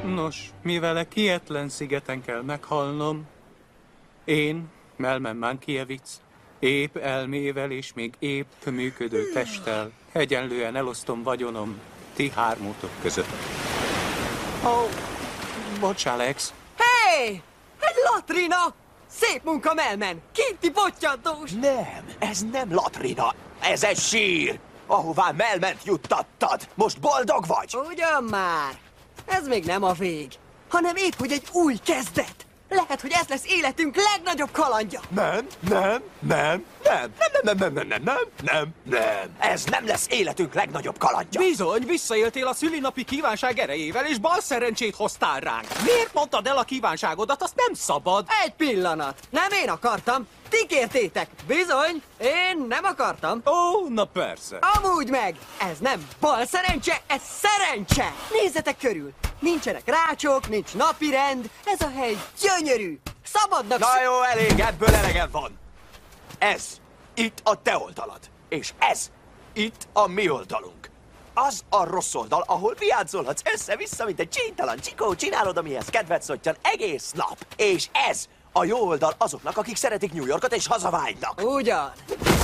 Nos, mivel a kietlen szigeten kell meghalnom, én, Melmen Mankiewicz, épp elmével és még épp működő testtel egyenlően elosztom vagyonom ti hármótok között. Ó, oh, bocs, Alex. Hé! Egy latrina! Szép munka, Melmen! Kinti pottyantós! Nem, ez nem latrina, ez egy sír, ahová Melment juttattad. Most boldog vagy? Ugyan már! Ez még nem a vég, hanem épp, hogy egy új kezdet! Lehet, hogy ez lesz életünk legnagyobb kalandja! Nem, nem, nem, nem, nem, nem, nem, nem, nem, nem, nem, nem. Ez nem lesz életünk legnagyobb kalandja. Bizony, visszaéltél a szülinapi kívánság erejével, és bal szerencsét hoztál ránk. Miért mondtad el a kívánságodat? Azt nem szabad. Egy pillanat! Nem én akartam! Ti kértétek! Bizony, én nem akartam! Ó, na persze. Amúgy meg! Ez nem bal szerencse, ez szerencse! Nézzetek körül! Nincsenek rácsok, nincs napirend, ez a hely gyönyörű! Szabadnak Na jó, elég, ebből elegem van. Ez itt a te oldalad, és ez itt a mi oldalunk. Az a rossz oldal, ahol viátszolhatsz össze-vissza, mint egy csíntalan csikó, csinálod, amihez kedved szottyan egész nap. És ez a jó oldal azoknak, akik szeretik New Yorkot és hazavágynak. Ugyan.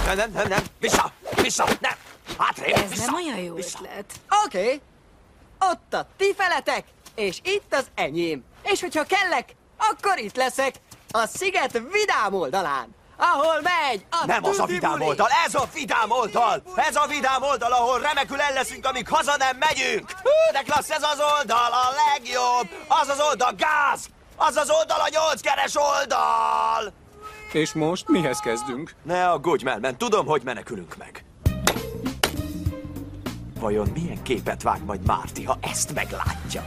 Nem, nem, nem, nem, vissza, vissza, nem, hátrébb, Ez vissza. nem olyan jó vissza. ötlet. Oké. Okay. Ott a ti feletek, és itt az enyém. És hogyha kellek, akkor itt leszek. A sziget vidám oldalán, ahol megy a Nem az a vidám oldal, ez a vidám oldal! Ez a vidám oldal, ahol remekül el leszünk, amíg haza nem megyünk! Hú, de klassz, ez az oldal, a legjobb! Az az oldal, gáz! Az az oldal, a nyolckeres oldal! És most mihez kezdünk? Ne aggódj, Melman, tudom, hogy menekülünk meg. Vajon milyen képet vág majd Márti, ha ezt meglátja?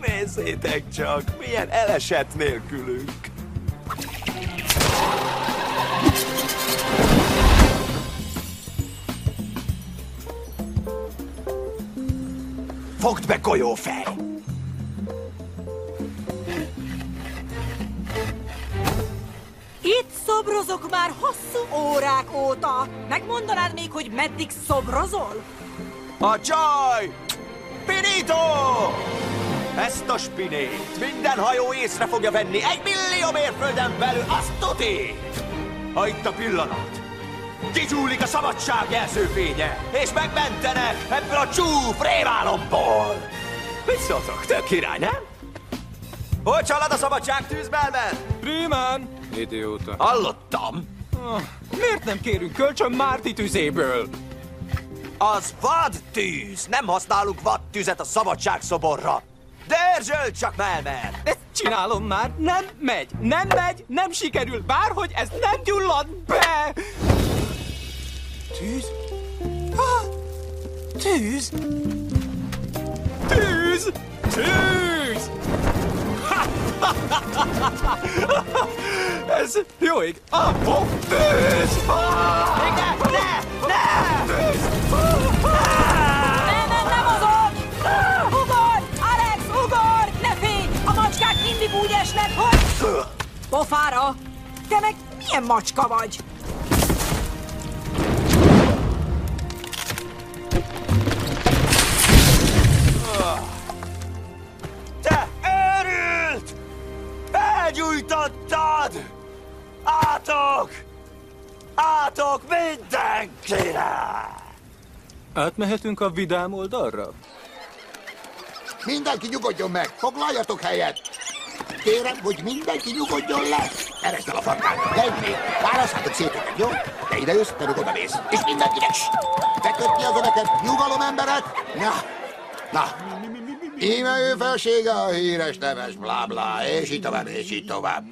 Nézzétek csak, milyen elesett nélkülünk. Fogd be, golyófej! Itt szobrozok már hosszú órák óta. Megmondanád még, hogy meddig szobrozol? A csaj! Pinito! Ezt a spinét minden hajó észre fogja venni egy millió mérfölden belül, azt tuti! Ha itt a pillanat, kicsúlik a szabadság jelzőfénye, és megmentenek ebből a csúf rémálomból! Mit szóltok, tök király, nem? Hogy csalad a szabadság tűzbelben? Freeman! Idióta. Hallottam! Ah, miért nem kérünk kölcsön Márti tüzéből? Az vadtűz! Nem használunk vadtüzet a szabadságszoborra! Dörzsöld csak, Melmer! Ezt csinálom már, nem megy, nem megy, nem sikerül, bárhogy ez nem gyullad be! Tűz? Ah, tűz? Tűz! Tűz! (laughs) ez jó ég! Ah, oh, tűz! Ah! Még ne! Ne! Ne! Tűz! Nem, nem, nem mozog! Ugorj! Alex, ugorj! Ne félj! A macskák mindig úgy esnek, hogy... Pofára! Te meg milyen macska vagy? Átmehetünk a vidám oldalra? Mindenki nyugodjon meg, foglaljatok helyet! Kérem, hogy mindenki nyugodjon le! Eresd el a farkát, leülni, választhatok széteket, jó? Te ide jössz, te meg oda mész. És mindenkinek, ssss! bekötni az öveket, nyugalom emberek! Na, na, íme ő felsége a híres neves, blá blá, és így tovább, és így tovább.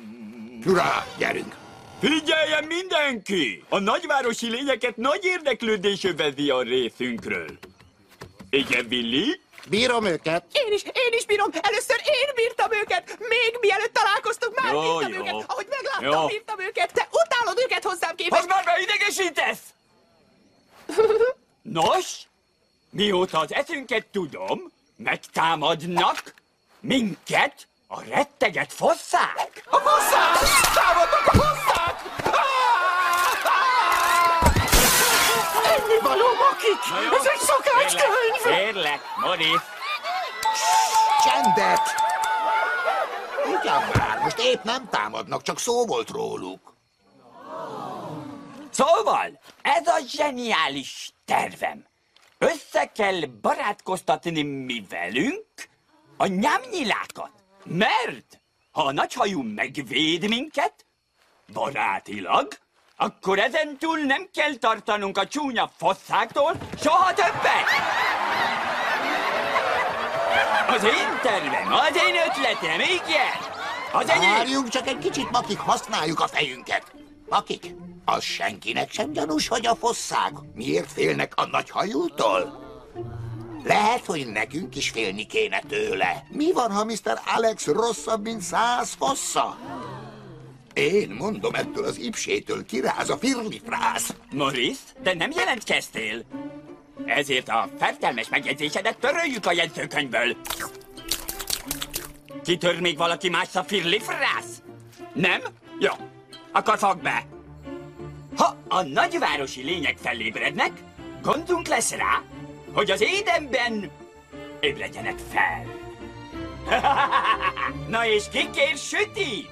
Ura, gyerünk! Figyeljen mindenki! A nagyvárosi lényeket nagy érdeklődés övezi a részünkről. Igen, Willi? Bírom őket. Én is, én is bírom. Először én bírtam őket. Még mielőtt találkoztunk, már Jó, bírtam jó. őket. Ahogy megláttam, Jó. bírtam őket. Te utálod őket hozzám képest. Hogy már beidegesítesz? (laughs) Nos, mióta az eszünket tudom, megtámadnak minket a retteget fosszák. A fosszák! Támadnak a fosszák! Enni való makik! Ez egy szakácskönyv! Kérlek, Moris. Csendet! Ugyan már, most épp nem támadnak, csak szó volt róluk. Szóval, ez a zseniális tervem. Össze kell barátkoztatni mi velünk a nyámnyilákat. Mert ha a nagyhajú megvéd minket, barátilag, akkor ezentúl nem kell tartanunk a csúnya fosszáktól soha többet. Az én tervem, az én ötletem, igen. Az enyém. Várjunk csak egy kicsit, makik, használjuk a fejünket. Makik, az senkinek sem gyanús, hogy a fosszák miért félnek a nagy hajútól? Lehet, hogy nekünk is félni kéne tőle. Mi van, ha Mr. Alex rosszabb, mint száz fossza? Én mondom, ettől az ipsétől kiráz a firlifrász. Morris, te nem jelentkeztél. Ezért a fertelmes megjegyzésedet töröljük a jegyzőkönyvből. Kitör még valaki más a firlifrász? Nem? Jó. Akkor fogd be. Ha a nagyvárosi lények felébrednek, gondunk lesz rá, hogy az édenben ébredjenek fel. (laughs) Na és ki kér sütit?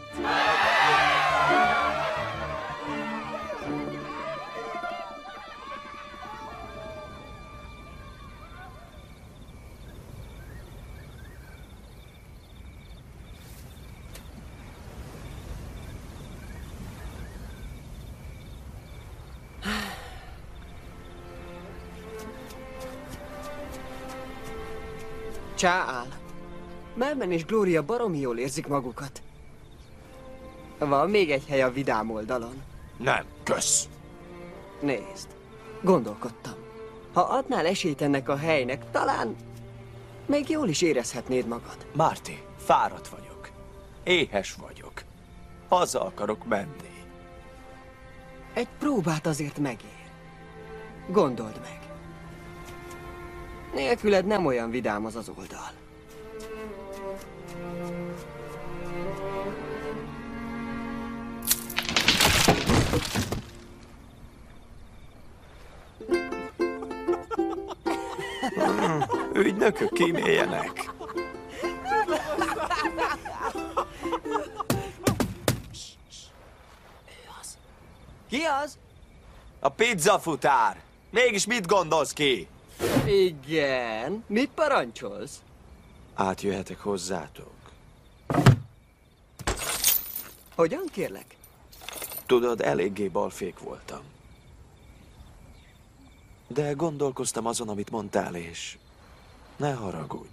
Mermen és Gloria baromi jól érzik magukat. Van még egy hely a vidám oldalon. Nem, kösz. Nézd, gondolkodtam. Ha adnál esélyt ennek a helynek, talán még jól is érezhetnéd magad. Márti, fáradt vagyok. Éhes vagyok. Haza akarok menni. Egy próbát azért megér. Gondold meg. Nélküled nem olyan vidám az az oldal. Ügynökök kíméljenek. Ki az? A pizzafutár. Mégis mit gondolsz ki? Igen. Mit parancsolsz? Átjöhetek hozzátok. Hogyan kérlek? Tudod, eléggé balfék voltam. De gondolkoztam azon, amit mondtál, és ne haragudj.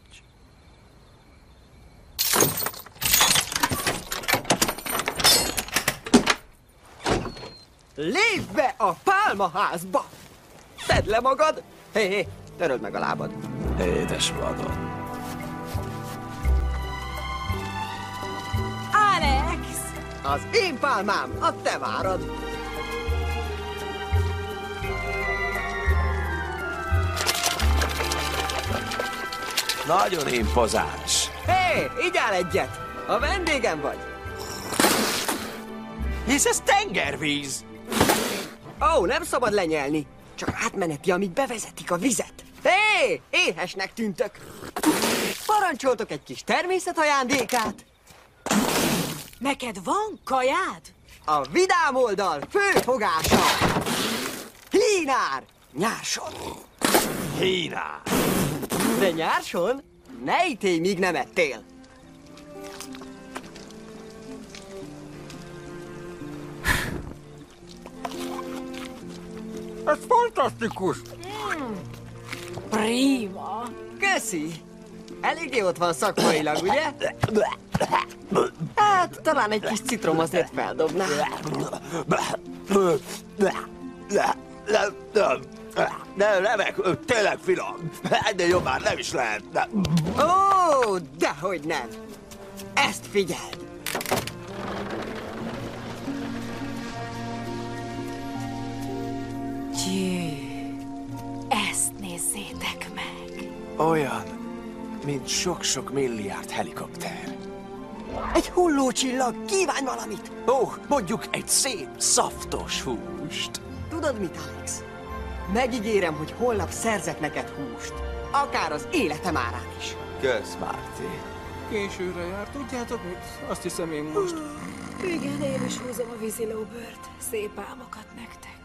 Lépj be a pálmaházba! Tedd le magad! Hé, hé, töröld meg a lábad. Édes vadon. Alex! Az én pálmám, a te várad. Nagyon impozáns. Hé, igyál egyet! A vendégem vagy. Hisz ez tengervíz. Ó, oh, nem szabad lenyelni. Csak átmeneti, amíg bevezetik a vizet. Hé, éhesnek tűntök. Parancsoltok egy kis természetajándékát. Neked van kajád? A vidám oldal főfogása. Hínár, nyárson. Hínár. De nyárson ne ítélj, míg nem ettél. Ez fantasztikus! Prima! Köszi! Eléggé ott van szakmailag, ugye? Hát, talán egy kis citrom azért feldobná. De remek, tényleg finom. Ennél jobb már nem is lehet. Ó, dehogy nem! Ezt figyeld! Gyű, ezt nézzétek meg! Olyan, mint sok-sok milliárd helikopter. Egy hullócsillag, kívánj valamit! Ó, mondjuk egy szép, szaftos húst. Tudod mit, Alex? Megígérem, hogy holnap szerzek neked húst. Akár az életem árán is. Kösz, Márti. Későre jár, tudjátok mit? Azt hiszem én most. Igen, én is húzom a vízilóbört. Szép álmokat nektek.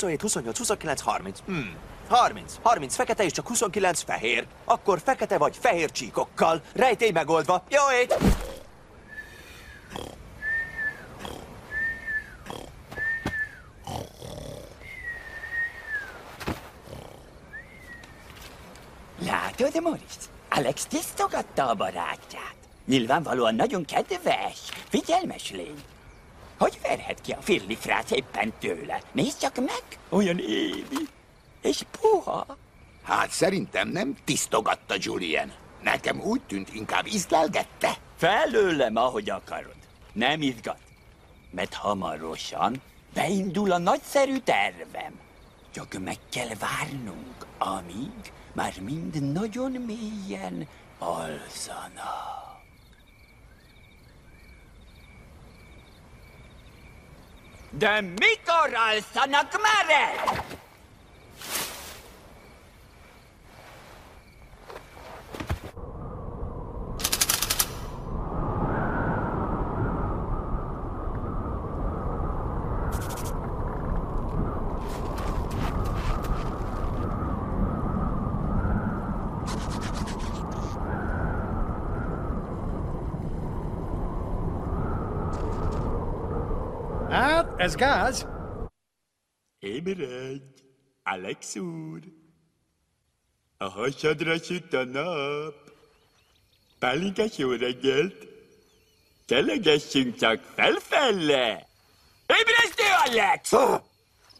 27, 28, 29, 30. Hmm. 30. 30 fekete és csak 29 fehér. Akkor fekete vagy fehér csíkokkal. Rejtély megoldva. Jó ét! Látod, Moritz? Alex tisztogatta a barátját. Nyilvánvalóan nagyon kedves, figyelmes lény. Hogy verhet ki a firlifrác éppen tőle? Nézd csak meg, olyan évi és puha. Hát szerintem nem tisztogatta Julian. Nekem úgy tűnt, inkább ízlelgette. Felőlem, ahogy akarod. Nem izgat, mert hamarosan beindul a nagyszerű tervem. Csak meg kell várnunk, amíg már mind nagyon mélyen alszanak. De The Mitoral Sanagmare! Ez gáz. Ébredj, Alex úr! A hasadra süt a nap. Pálinkás jó reggelt! Kelegessünk csak felfelle! Ébresztő, Alex!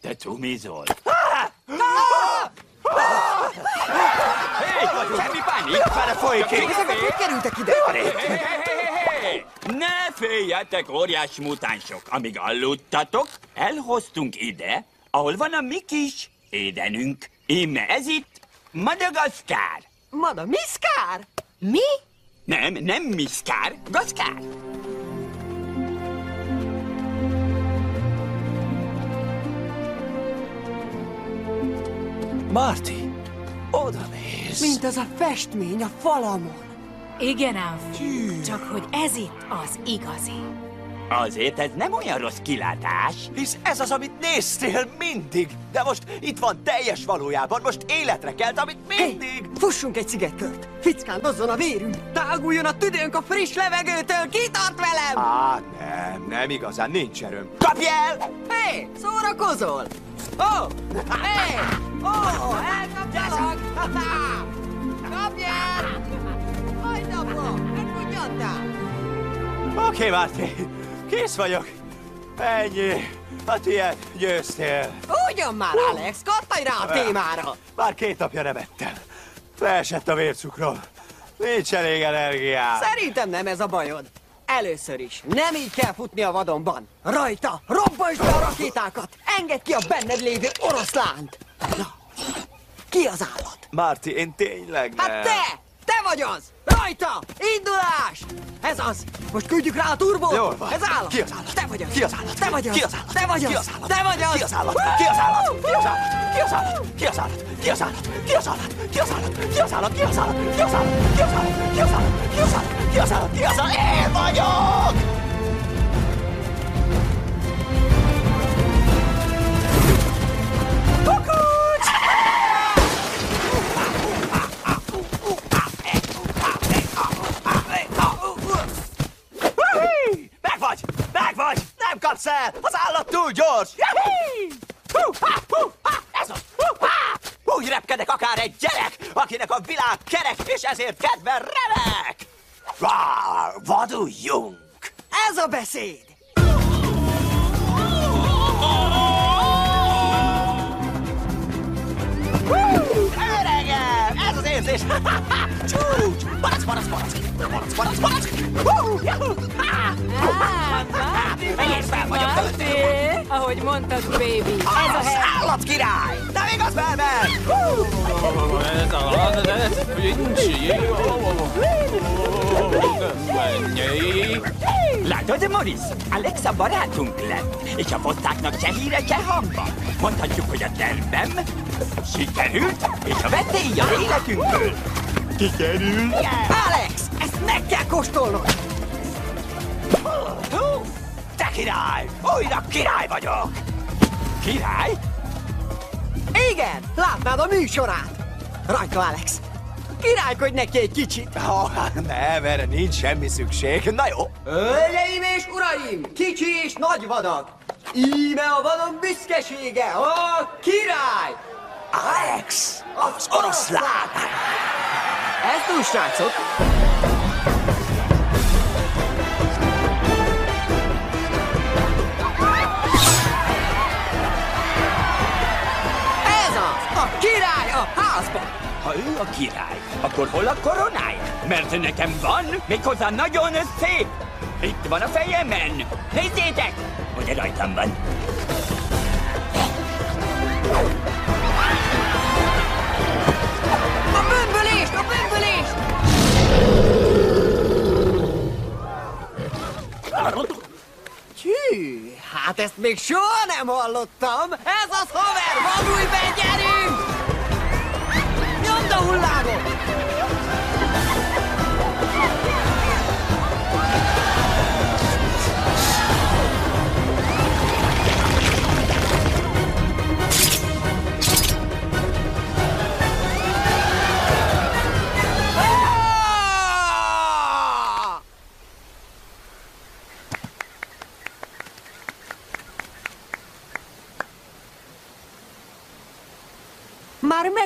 Te cumizol. Hé, semmi pánik! Fele folyik. Ezek hogy kerültek ide? Ne féljetek, óriás mutánsok! Amíg aludtatok, elhoztunk ide, ahol van a mi kis édenünk. Íme ez itt Madagaszkár. Madamiszkár? Mi? Nem, nem miszkár, gaszkár. Marty, oda néz. Mint az a festmény a falamon. Igen ám, csak hogy ez itt az igazi. Azért ez nem olyan rossz kilátás. Hisz ez az, amit néztél mindig. De most itt van teljes valójában, most életre kelt, amit mindig. Hey, fussunk egy szigetkört. Fickánozzon a vérünk. Táguljon a tüdőnk a friss levegőtől. Ki tart velem? Á, nem, nem igazán, nincs erőm. Kapj el! Hé, hey, szórakozol? Ó, oh, hé, hey, ó, oh, elkapjalak. Kapj el! Abba, megmondjantál. Oké, okay, Marty, kész vagyok. Ennyi. Hát ilyen, győztél. Ugyan már, Alex, kattanj rá a témára. Már két napja nem ettem. Leesett a vércukrom. Nincs elég energiám. Szerintem nem ez a bajod. Először is, nem így kell futni a vadonban. Rajta, robbasd be a rakétákat! Engedd ki a benned lévő oroszlánt! Na, ki az állat? Marty, én tényleg nem. Hát te! Te vagy az! Rajta! Indulás! Ez az! Most küldjük rá a turbót! Jól van. Ez állat! Ki az állat? Te vagy az! Ki az állat? Te vagy az! Ki az állat? Te vagy az! Ki az állat? Te vagy az! Ki az állat? Ki az állat? Ki az állat? Ki az állat? Ki az állat? Ki az állat? Ki az állat? Ki az állat? Ki az állat? Ki az állat? Ki az állat? Ki az állat? Ki az állat? Ki az állat? Ki az állat? Ki az állat? Én vagyok! El! Az állat túl gyors! Hú, hú, ez az! Hú! Úgy repkedek akár egy gyerek, akinek a világ kerek, és ezért kedve remek! Vá, vaduljunk! Ez a beszéd! Öregem! Ez az érzés! (laughs) Csúcs! Barack, barack, barack! Barack, barack, barack! Hú, juhú! Há! Egész fel vagyok tőle! Ahogy mondtad, baby, ez a Az hely. állat király! De még az felment! Hú! Ez a ez pincsi. Menjél. Látod, Morris? Alex a barátunk lett, és a fottáknak se híre, se hamba. Mondhatjuk, hogy a tervem sikerült, és a vette így a életünkből. Kikerült? Alex, ezt meg kell kóstolnod! Te király! Újra király vagyok! Király? Igen, látnád a műsorát! Rajta, Alex! Királykodj neki egy kicsit! Oh, nem, erre nincs semmi szükség. Na jó. Hölgyeim és uraim, kicsi és nagy vadak! Íme a vadon büszkesége, a király! Alex, az oroszlán! Ez túl, srácok! Ez az! A király a házban! Ha ő a király, akkor hol a koronája? Mert nekem van, méghozzá nagyon szép. Itt van a fejemen. Nézzétek! Ugye rajtam van. Hű, hát ezt még soha nem hallottam! Ez az haver! Vonulj be, gyerünk!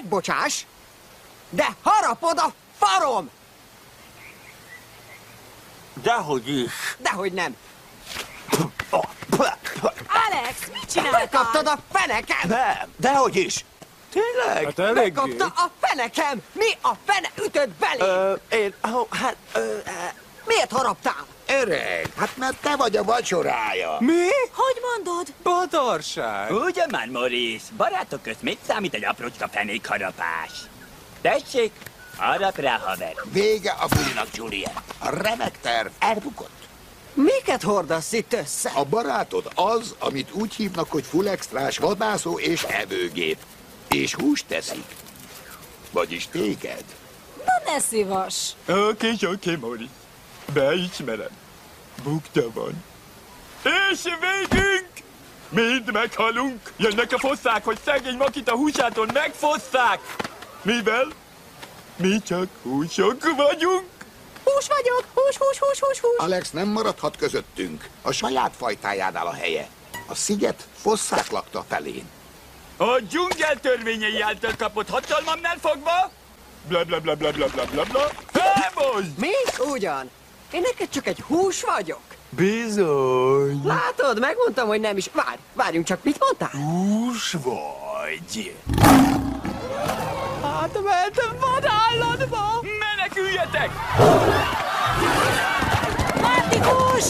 Megbocsás, de harapod a farom! Dehogy is. Dehogy nem. Alex, mit csináltál? Megkaptad a fenekem! Nem, dehogy is. Tényleg? Hát eléggé. Megkapta a fenekem! Mi a fene ütött belé? Ö, én, ó, hát, ö, ö, Miért haraptál? Öreg, hát mert te vagy a vacsorája. Mi? Hogy mondod? Badarság! Ugye már, Maurice? Barátok közt mit számít egy aprócska fenékharapás? Tessék, harap rá, haver. Vége a bulinak, Juliet. A remek terv elbukott. Miket hordasz itt össze? A barátod az, amit úgy hívnak, hogy full extrás vadászó és evőgép. És húst teszik. Vagyis téged. Na ne szívas. Oké, oké, Mori. Beismerem. Bukta van. És végünk! Mind meghalunk. Jönnek a fosszák, hogy szegény Makita húsától megfosszák. Mivel? Mi csak húsok vagyunk. Hús vagyok, hús, hús, hús, hús, hús. Alex nem maradhat közöttünk. A saját fajtájánál a helye. A sziget fosszák lakta felén. A dzsungel törvényei által kapott hatalmamnál fogva? Bla bla bla bla bla bla bla bla. Mi? Ugyan. Én neked csak egy hús vagyok. bizony. Látod, megmondtam, hogy nem is. Várj, várjunk csak, mit mondtál? Hús vagy. Átmentem vadállatba! Meneküljetek! Mártikus!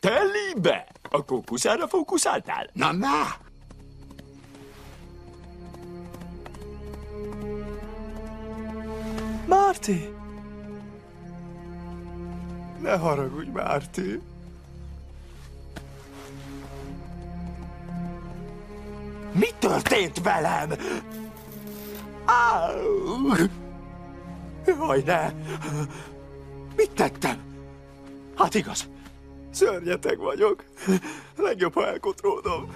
Telibe! A kókuszára fókuszáltál? Na, na! Márti! Ne haragudj, Márti! Mi történt velem? Áú! Jaj, ne! Mit tettem? Hát igaz, szörnyeteg vagyok. Legjobb, ha elkotródom.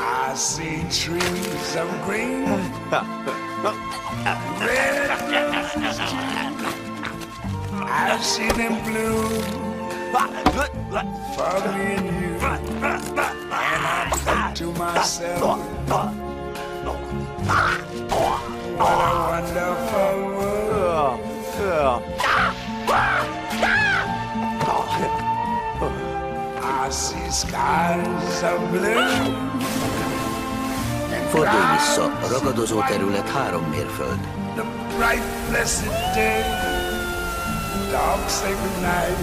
I see trees of green, red. I see them blue for me and you. And I think to myself, what a Fordulj vissza, a ragadozó terület három mérföld. the bright blessed day, dark sacred night,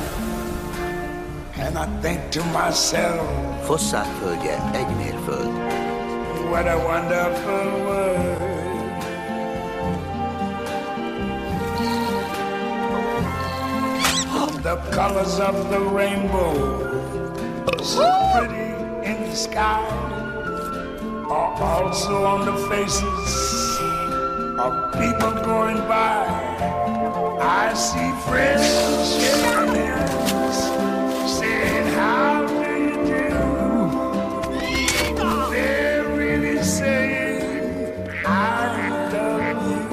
and I think to myself, Fosszák földje egy mérföld. what a wonderful world. The colors of the rainbow, so pretty in the sky are also on the faces of people going by. I see friends shaking hands, saying, How do you do? They're really saying, I love you.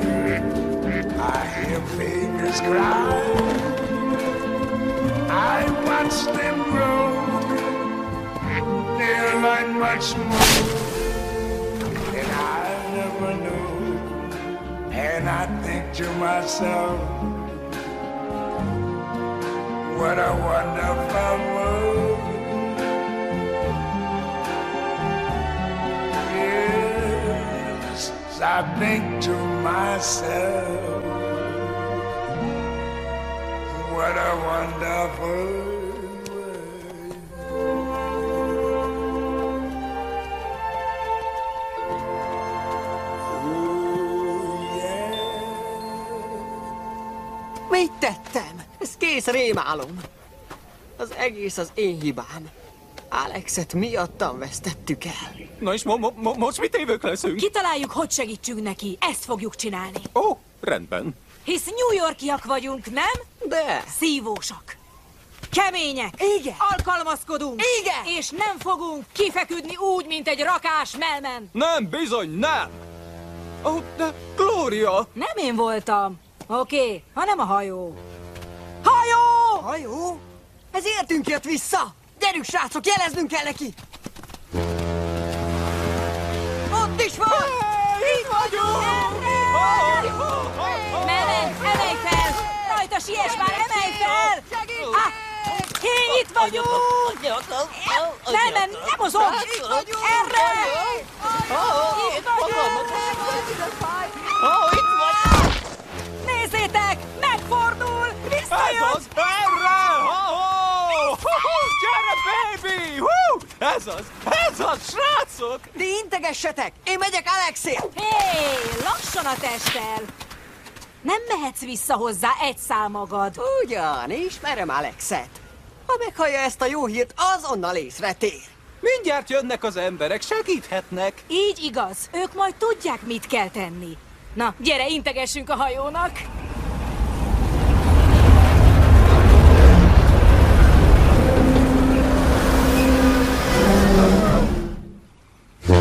I hear babies cry. I watch them grow. They'll learn much more than I knew. And I think to myself, what a wonderful world. Yes, I think to myself, what a wonderful Mit tettem? Ez kész rémálom. Az egész az én hibám. Alexet miattam vesztettük el. Na és mo- mo- mo- most mit évők leszünk? Kitaláljuk, hogy segítsünk neki. Ezt fogjuk csinálni. Ó, rendben. Hisz New Yorkiak vagyunk, nem? De. Szívósak. Kemények. Igen. Alkalmazkodunk. Igen. És nem fogunk kifeküdni úgy, mint egy rakás melmen. Nem, bizony, nem! Ó, oh, de Gloria! Nem én voltam. Oké, okay, hanem a hajó. Hajó! Hajó? Ez értünk jött vissza! Gyerünk, srácok, jeleznünk kell neki! Ott is van! Itt vagyunk! Melen, emelj fel! Rajta siess már, emelj fel! Ah, Hé, itt vagyunk! Melmen, nem mozog! Erre! Itt vagyunk! Nézzétek! Ez az! Erre! Ho-ho! Gyere, baby! Hú! Ez az! Ez az, srácok! De integessetek! Én megyek Alexért! Hé, lassan a testtel! Nem mehetsz vissza hozzá egy szál magad. Ugyan, ismerem Alexet. Ha meghallja ezt a jó hírt, azonnal észre tér. Mindjárt jönnek az emberek, segíthetnek. Így igaz, ők majd tudják, mit kell tenni. Na, gyere, integessünk a hajónak! Na,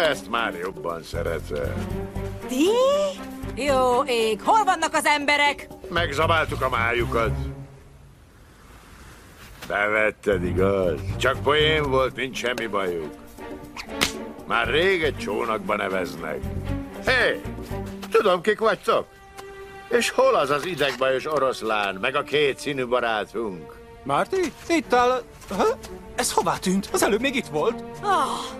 ezt már jobban szeretem. Ti? Jó ég, hol vannak az emberek? Megzabáltuk a májukat. Bevetted, igaz? Csak poén volt, nincs semmi bajuk. Már rég egy csónakba neveznek. Hé, hey, tudom, kik vagytok? És hol az az idegbajos oroszlán, meg a két színű barátunk? Márti? Itt áll... Ha? Ez hová tűnt? Az előbb még itt volt. Oh,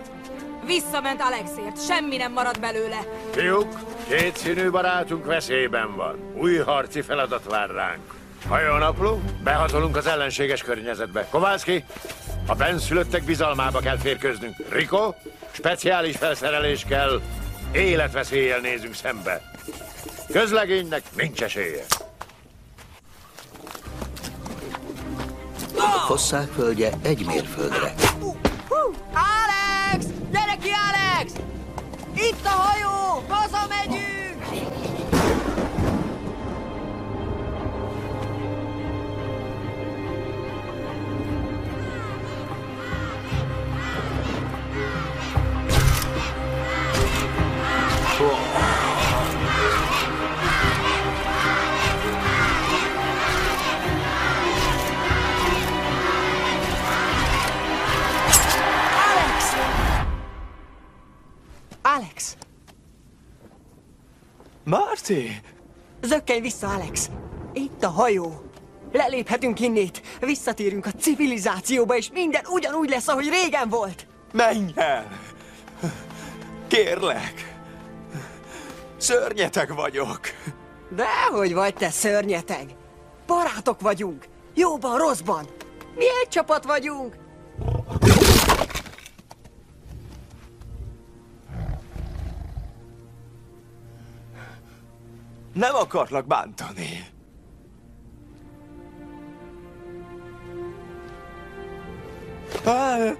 visszament Alexért, semmi nem marad belőle. Fiúk, két színű barátunk veszélyben van. Új harci feladat vár ránk. Hajónapló, behatolunk az ellenséges környezetbe. Kovácski, a benszülöttek bizalmába kell férkőznünk. Riko, speciális felszerelés kell, életveszéllyel nézünk szembe. Közlegénynek nincs esélye. Fosszák földje egy mérföldre. Alex! Gyere ki, Alex! Itt a hajó! Hazamegyünk! Alex! Marty! Zökkenj vissza, Alex! Itt a hajó! Leléphetünk innét, visszatérünk a civilizációba, és minden ugyanúgy lesz, ahogy régen volt! Menj el! Kérlek! Szörnyeteg vagyok! Dehogy vagy te szörnyeteg! Barátok vagyunk! Jóban, rosszban! Mi egy csapat vagyunk! Nem akarlak bántani. Ah!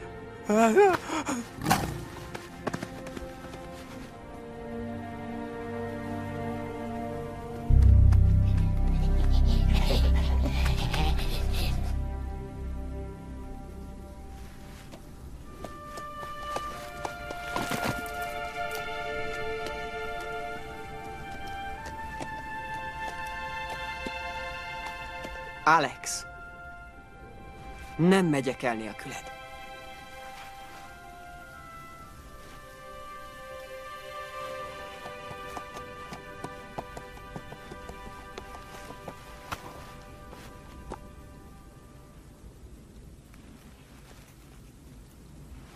Alex. Nem megyek el nélküled.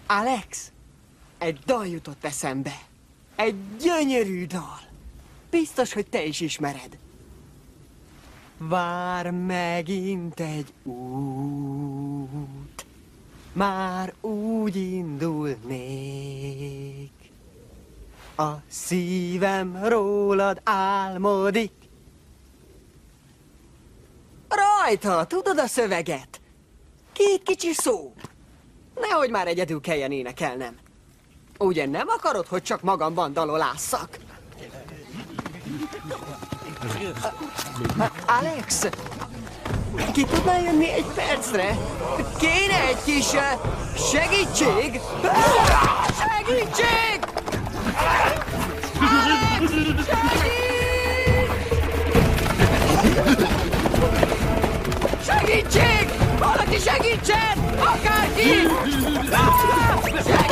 Alex, egy dal jutott eszembe. Egy gyönyörű dal. Biztos, hogy te is ismered. Vár megint egy út, már úgy indulnék. A szívem rólad álmodik. Rajta, tudod a szöveget? Két kicsi szó. Nehogy már egyedül kelljen énekelnem. Ugye nem akarod, hogy csak magamban dalolásszak? Alex, ki tudnál jönni egy percre? Kéne egy kis eh, segítség? Ah, Segítség! Segítség! Valaki segítsen! Akárki! Ah, Segítség!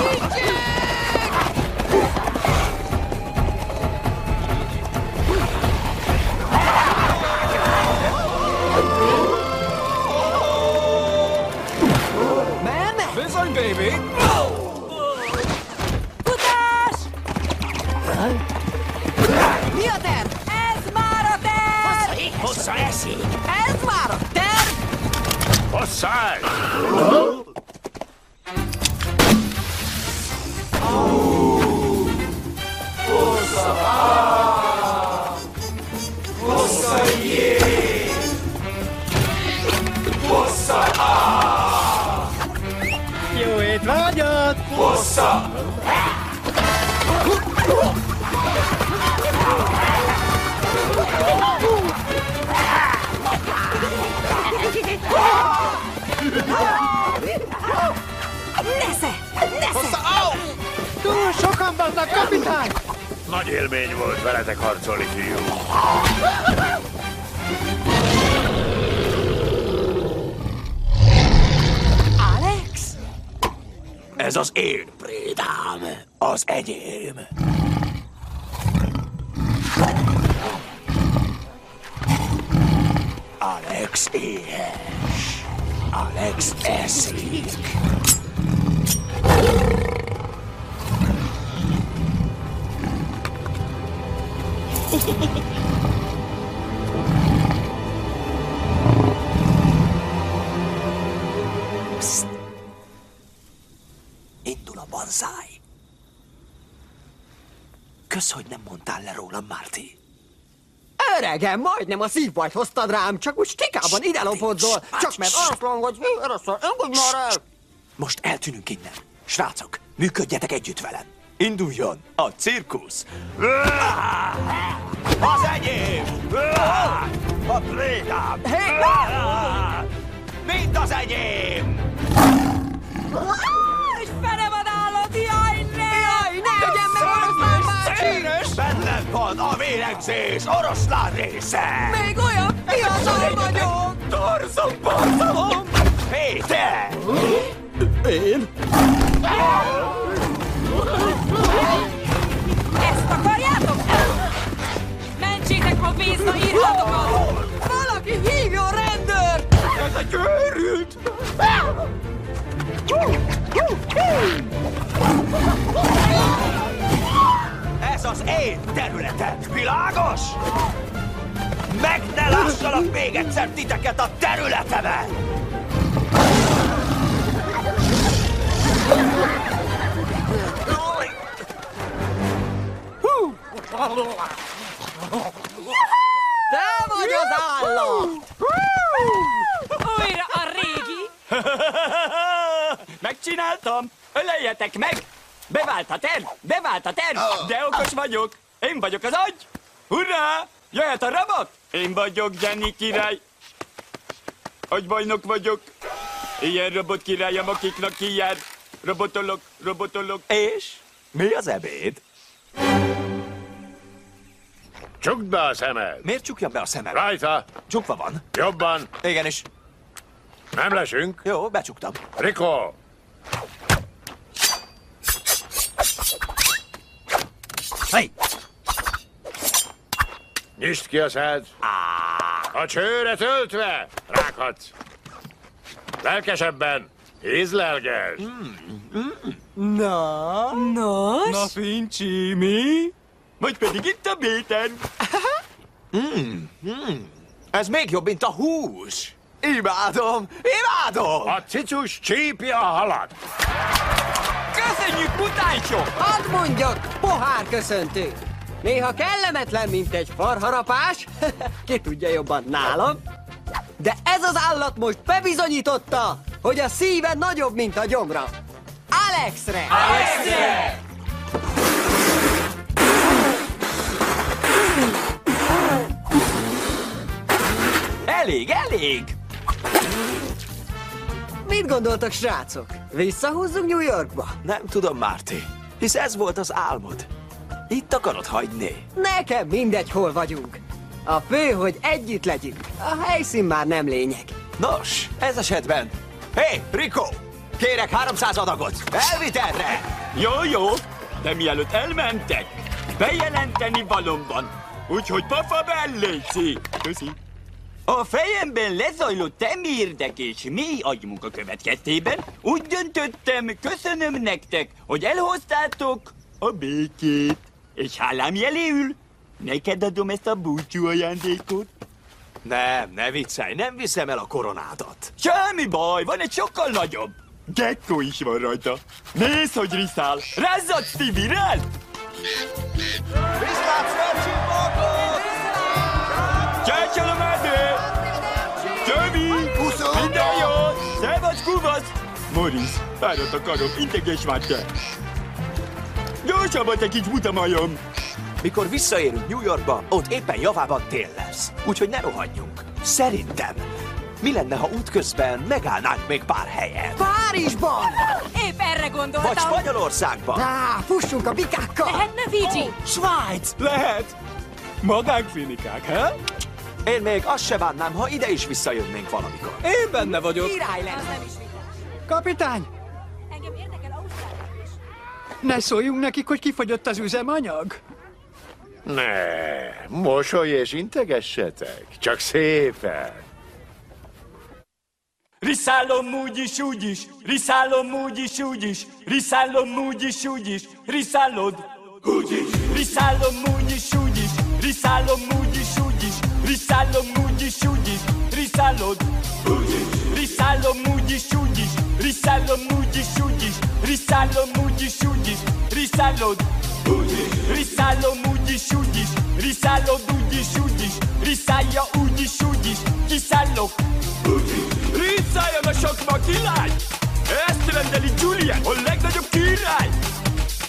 Sai! Veletek harcolni, fiú. Alex? Ez az én prédám, az enyém. Öregem, majdnem a szívbajt hoztad rám, csak úgy stikában ide lopodzol. Csak mert oroszlán vagy, oroszlán, engedj már el! Most eltűnünk innen. Srácok, működjetek együtt velem. Induljon a cirkusz. Az enyém! A prédám! Mind az enyém! Bennem van a vérengzés oroszlán része! Még olyan fiatal vagyok! Torzom, borzalom! Péter! Én? Ezt akarjátok? Mentsétek, ha vízna írhatokat! Valaki hívjon rendőrt! Ez egy őrült! Ez az én területem, világos? Meg ne lássalak még egyszer titeket a területemen! Te vagy az állat! Újra a régi! (laughs) Megcsináltam! Öleljetek meg! Bevált a terv! Bevált a terv! De okos vagyok! Én vagyok az agy! Hurrá! Jöhet a robot! Én vagyok Jenny király! Agybajnok vagyok! Ilyen robot királyom, akiknak kijár! Robotolok, robotolok! És? Mi az ebéd? Csukd be a szemed! Miért csukjam be a szemem? Rajta! Csukva van. Jobban! Igenis. Nem lesünk. Jó, becsuktam. Rikó! Hey! Nyisd ki a szád! A csőre töltve! Rákadsz! Lelkesebben! Ízlelges! Na? Nos? Na, Fincsi, mi? Vagy pedig itt a béten? Mm, mm. Ez még jobb, mint a hús. Imádom, imádom! A cicus csípja a halat! Köszönjük, mutáncsok! Hadd mondjak, pohár köszöntő! Néha kellemetlen, mint egy farharapás, (laughs) ki tudja jobban nálam, de ez az állat most bebizonyította, hogy a szíve nagyobb, mint a gyomra. Alexre! Alexre! Elég, elég! Mit gondoltak, srácok? Visszahúzzunk New Yorkba? Nem tudom, Márti, hisz ez volt az álmod. Itt akarod hagyni. Nekem mindegy, hol vagyunk. A fő, hogy együtt legyünk. A helyszín már nem lényeg. Nos, ez esetben... Hé, hey, Rico! Kérek 300 adagot! Elvitelre! Jó, jó, de mielőtt elmentek, bejelenteni valomban. Úgyhogy pafa belléci. Köszi. A fejemben lezajlott temi érdek és mély agymunka következtében úgy döntöttem, köszönöm nektek, hogy elhoztátok a békét. És hálám jeléül neked adom ezt a búcsú ajándékot. Nem, ne viccelj, nem viszem el a koronádat. Semmi baj, van egy sokkal nagyobb. Gekko is van rajta. Nézd, hogy riszál. Rázzad, Stevie, rázd! Viszlát, felcsimpakot! Csárcsal a medő! Csövi! Minden jó! Szevasz, kuvasz! Morris, fáradt a karom, integes már te! Gyorsabban, te kis butamajom! Mikor visszaérünk New Yorkba, ott éppen javában tél lesz. Úgyhogy ne rohadjunk. Szerintem, mi lenne, ha útközben megállnánk még pár helyen? Párizsban! Épp erre gondoltam. Vagy Spanyolországban? Á, fussunk a bikákkal! Lehetne Fiji? Svájc! Lehet! Magányklinikák, he? Én még azt se bánnám, ha ide is visszajönnénk valamikor. Én benne vagyok. Király lesz! Nem is vitás. Kapitány, Engem érdekel Ausztrália is. ne szóljunk nekik, hogy kifogyott az üzemanyag. Ne, mosolj és integessetek. Csak szépen. Riszálom úgy is, úgy is, riszálom úgy is, úgy is, riszálom úgy is, úgy is, riszálod. Úgy is. Riszálom úgy is, úgy is, riszálom úgy is, úgy is, riszálom úgy is, úgy is, riszálod. Úgy is. Riszálom úgy is, úgy is, riszálom úgy is, úgy is, riszálom úgy is, úgy is, riszálod. Úgy is. Riszálom úgy is, úgy is, riszálod úgy is, úgy is, riszálja úgy is, úgy is, kiszállok. Riszáljon a sokma király! Ezt rendeli Julian, a legnagyobb király!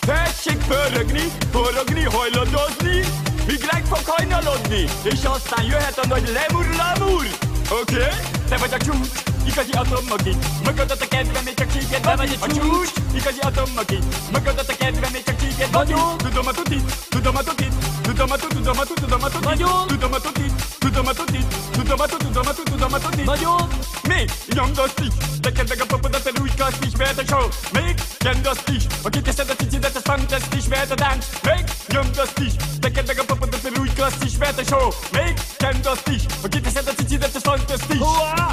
Tessék pörögni, forogni, hajladozni, míg ránk fog hajnalodni, és aztán jöhet a nagy lemur lemur! Oké? Okay? Te vagy a csúcs, igazi atommagi, magadat a kedve, még csak csípjed, te vagy a csúcs, igazi atommagi, magadat a kedve, még csak csípjed, vagyok, tudom a tutit, tudom a tutit, tudom a tutit, tudom a tutit, tudom a tutit, vagyok, tudom a tutit, tudom a tutit, tudom a tutit, tudom a tutit, tudom a tutit, vagyok, még nyomd azt is, neked meg a popodat, a rújkast is, mert a show, még nyomd azt is, aki teszed a cicidet, az fantasztis, mert a dánc, még nyomd azt is, neked meg a popodat, a rújkast is, mert a show, még nyomd azt is, aki teszed a cicidet, az fantasztis,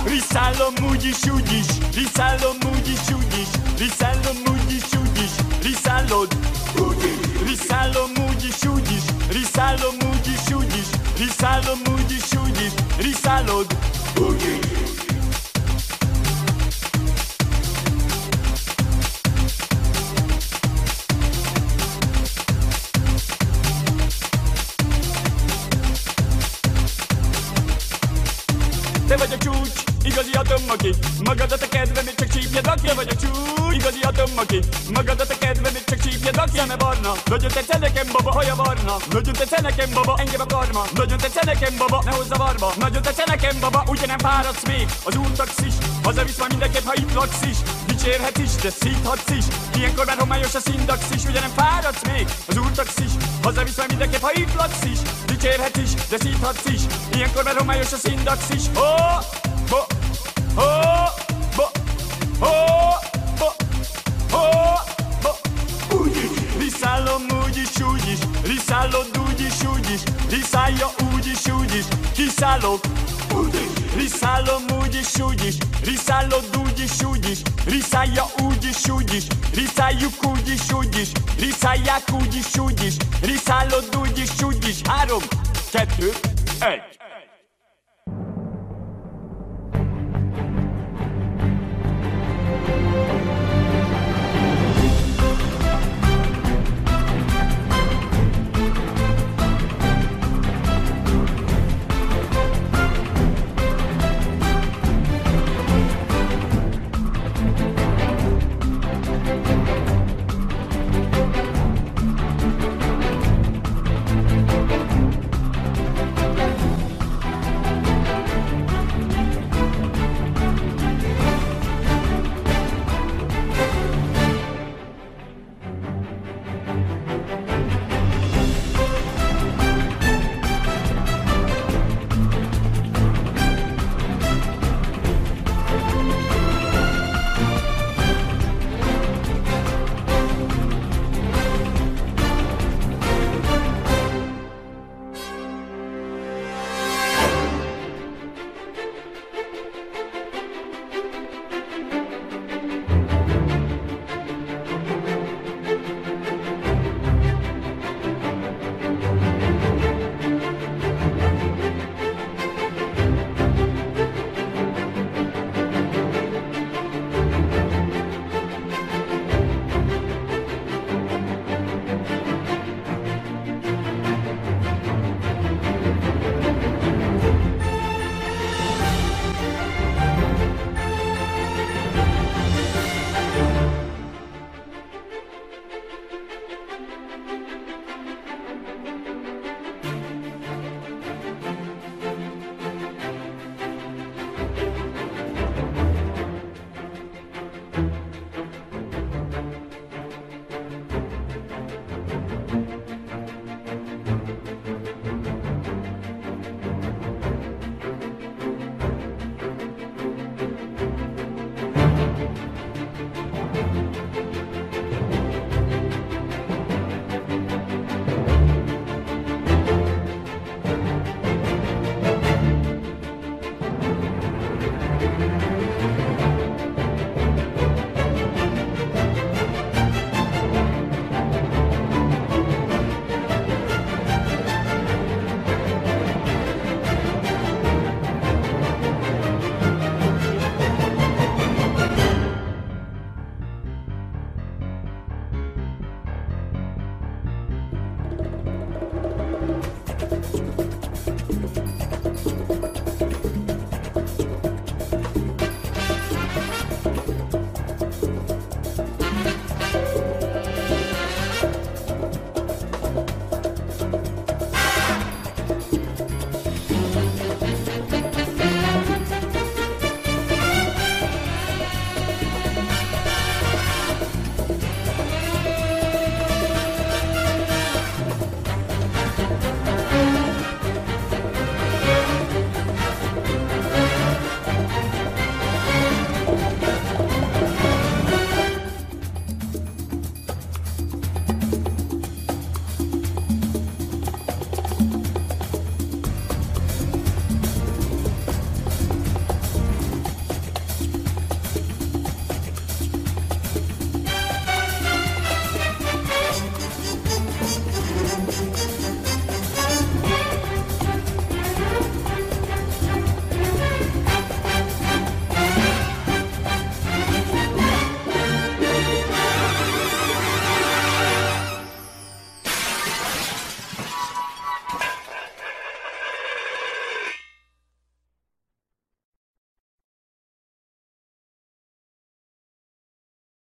riszálom úgy is, úgy is, úgy úgy úgy úgy úgy riszálom úgy is, úgy is, riszálom úgy is, úgy is, riszálod, úgy is. Te vagy a csúcs, igazi atommaki Magadat a kedve, még csak csípjed aki vagy a csúcs, igazi atommaki Magadat a kedve, még csak csípjed aki Szeme barna, nagyon tetsze nekem baba Haja barna, nagyon tetsze nekem baba Engem a karma, nagyon tetsze nekem baba Ne hozza varba, nagyon tetsze nekem baba Ugye nem fáradsz még, az úrtaxis Hazavisz már mindenképp, ha itt laksz is Dicsérhet is, de szíthatsz is Ilyenkor már homályos a szindax is. Ugye nem fáradsz még az úrtax is Hazaviszem mindenképp, ha itt laksz is. Dicsérhet is, de szíthatsz is. Ilyenkor már homályos a szindax is. Oh, bo, oh, bo, oh, bo, úgyis Riszállod úgyis, úgyis. Riszálja úgyis, úgyis. Kiszállok úgyis. Riszállom úgyis, úgyis. Riszállod úgyis, úgyis. Riszálja úgyis, úgyis. Riszáljuk úgyis, úgyis. Riszálják úgyis, úgyis. Riszállod úgyis, úgyis. Három, kettő, egy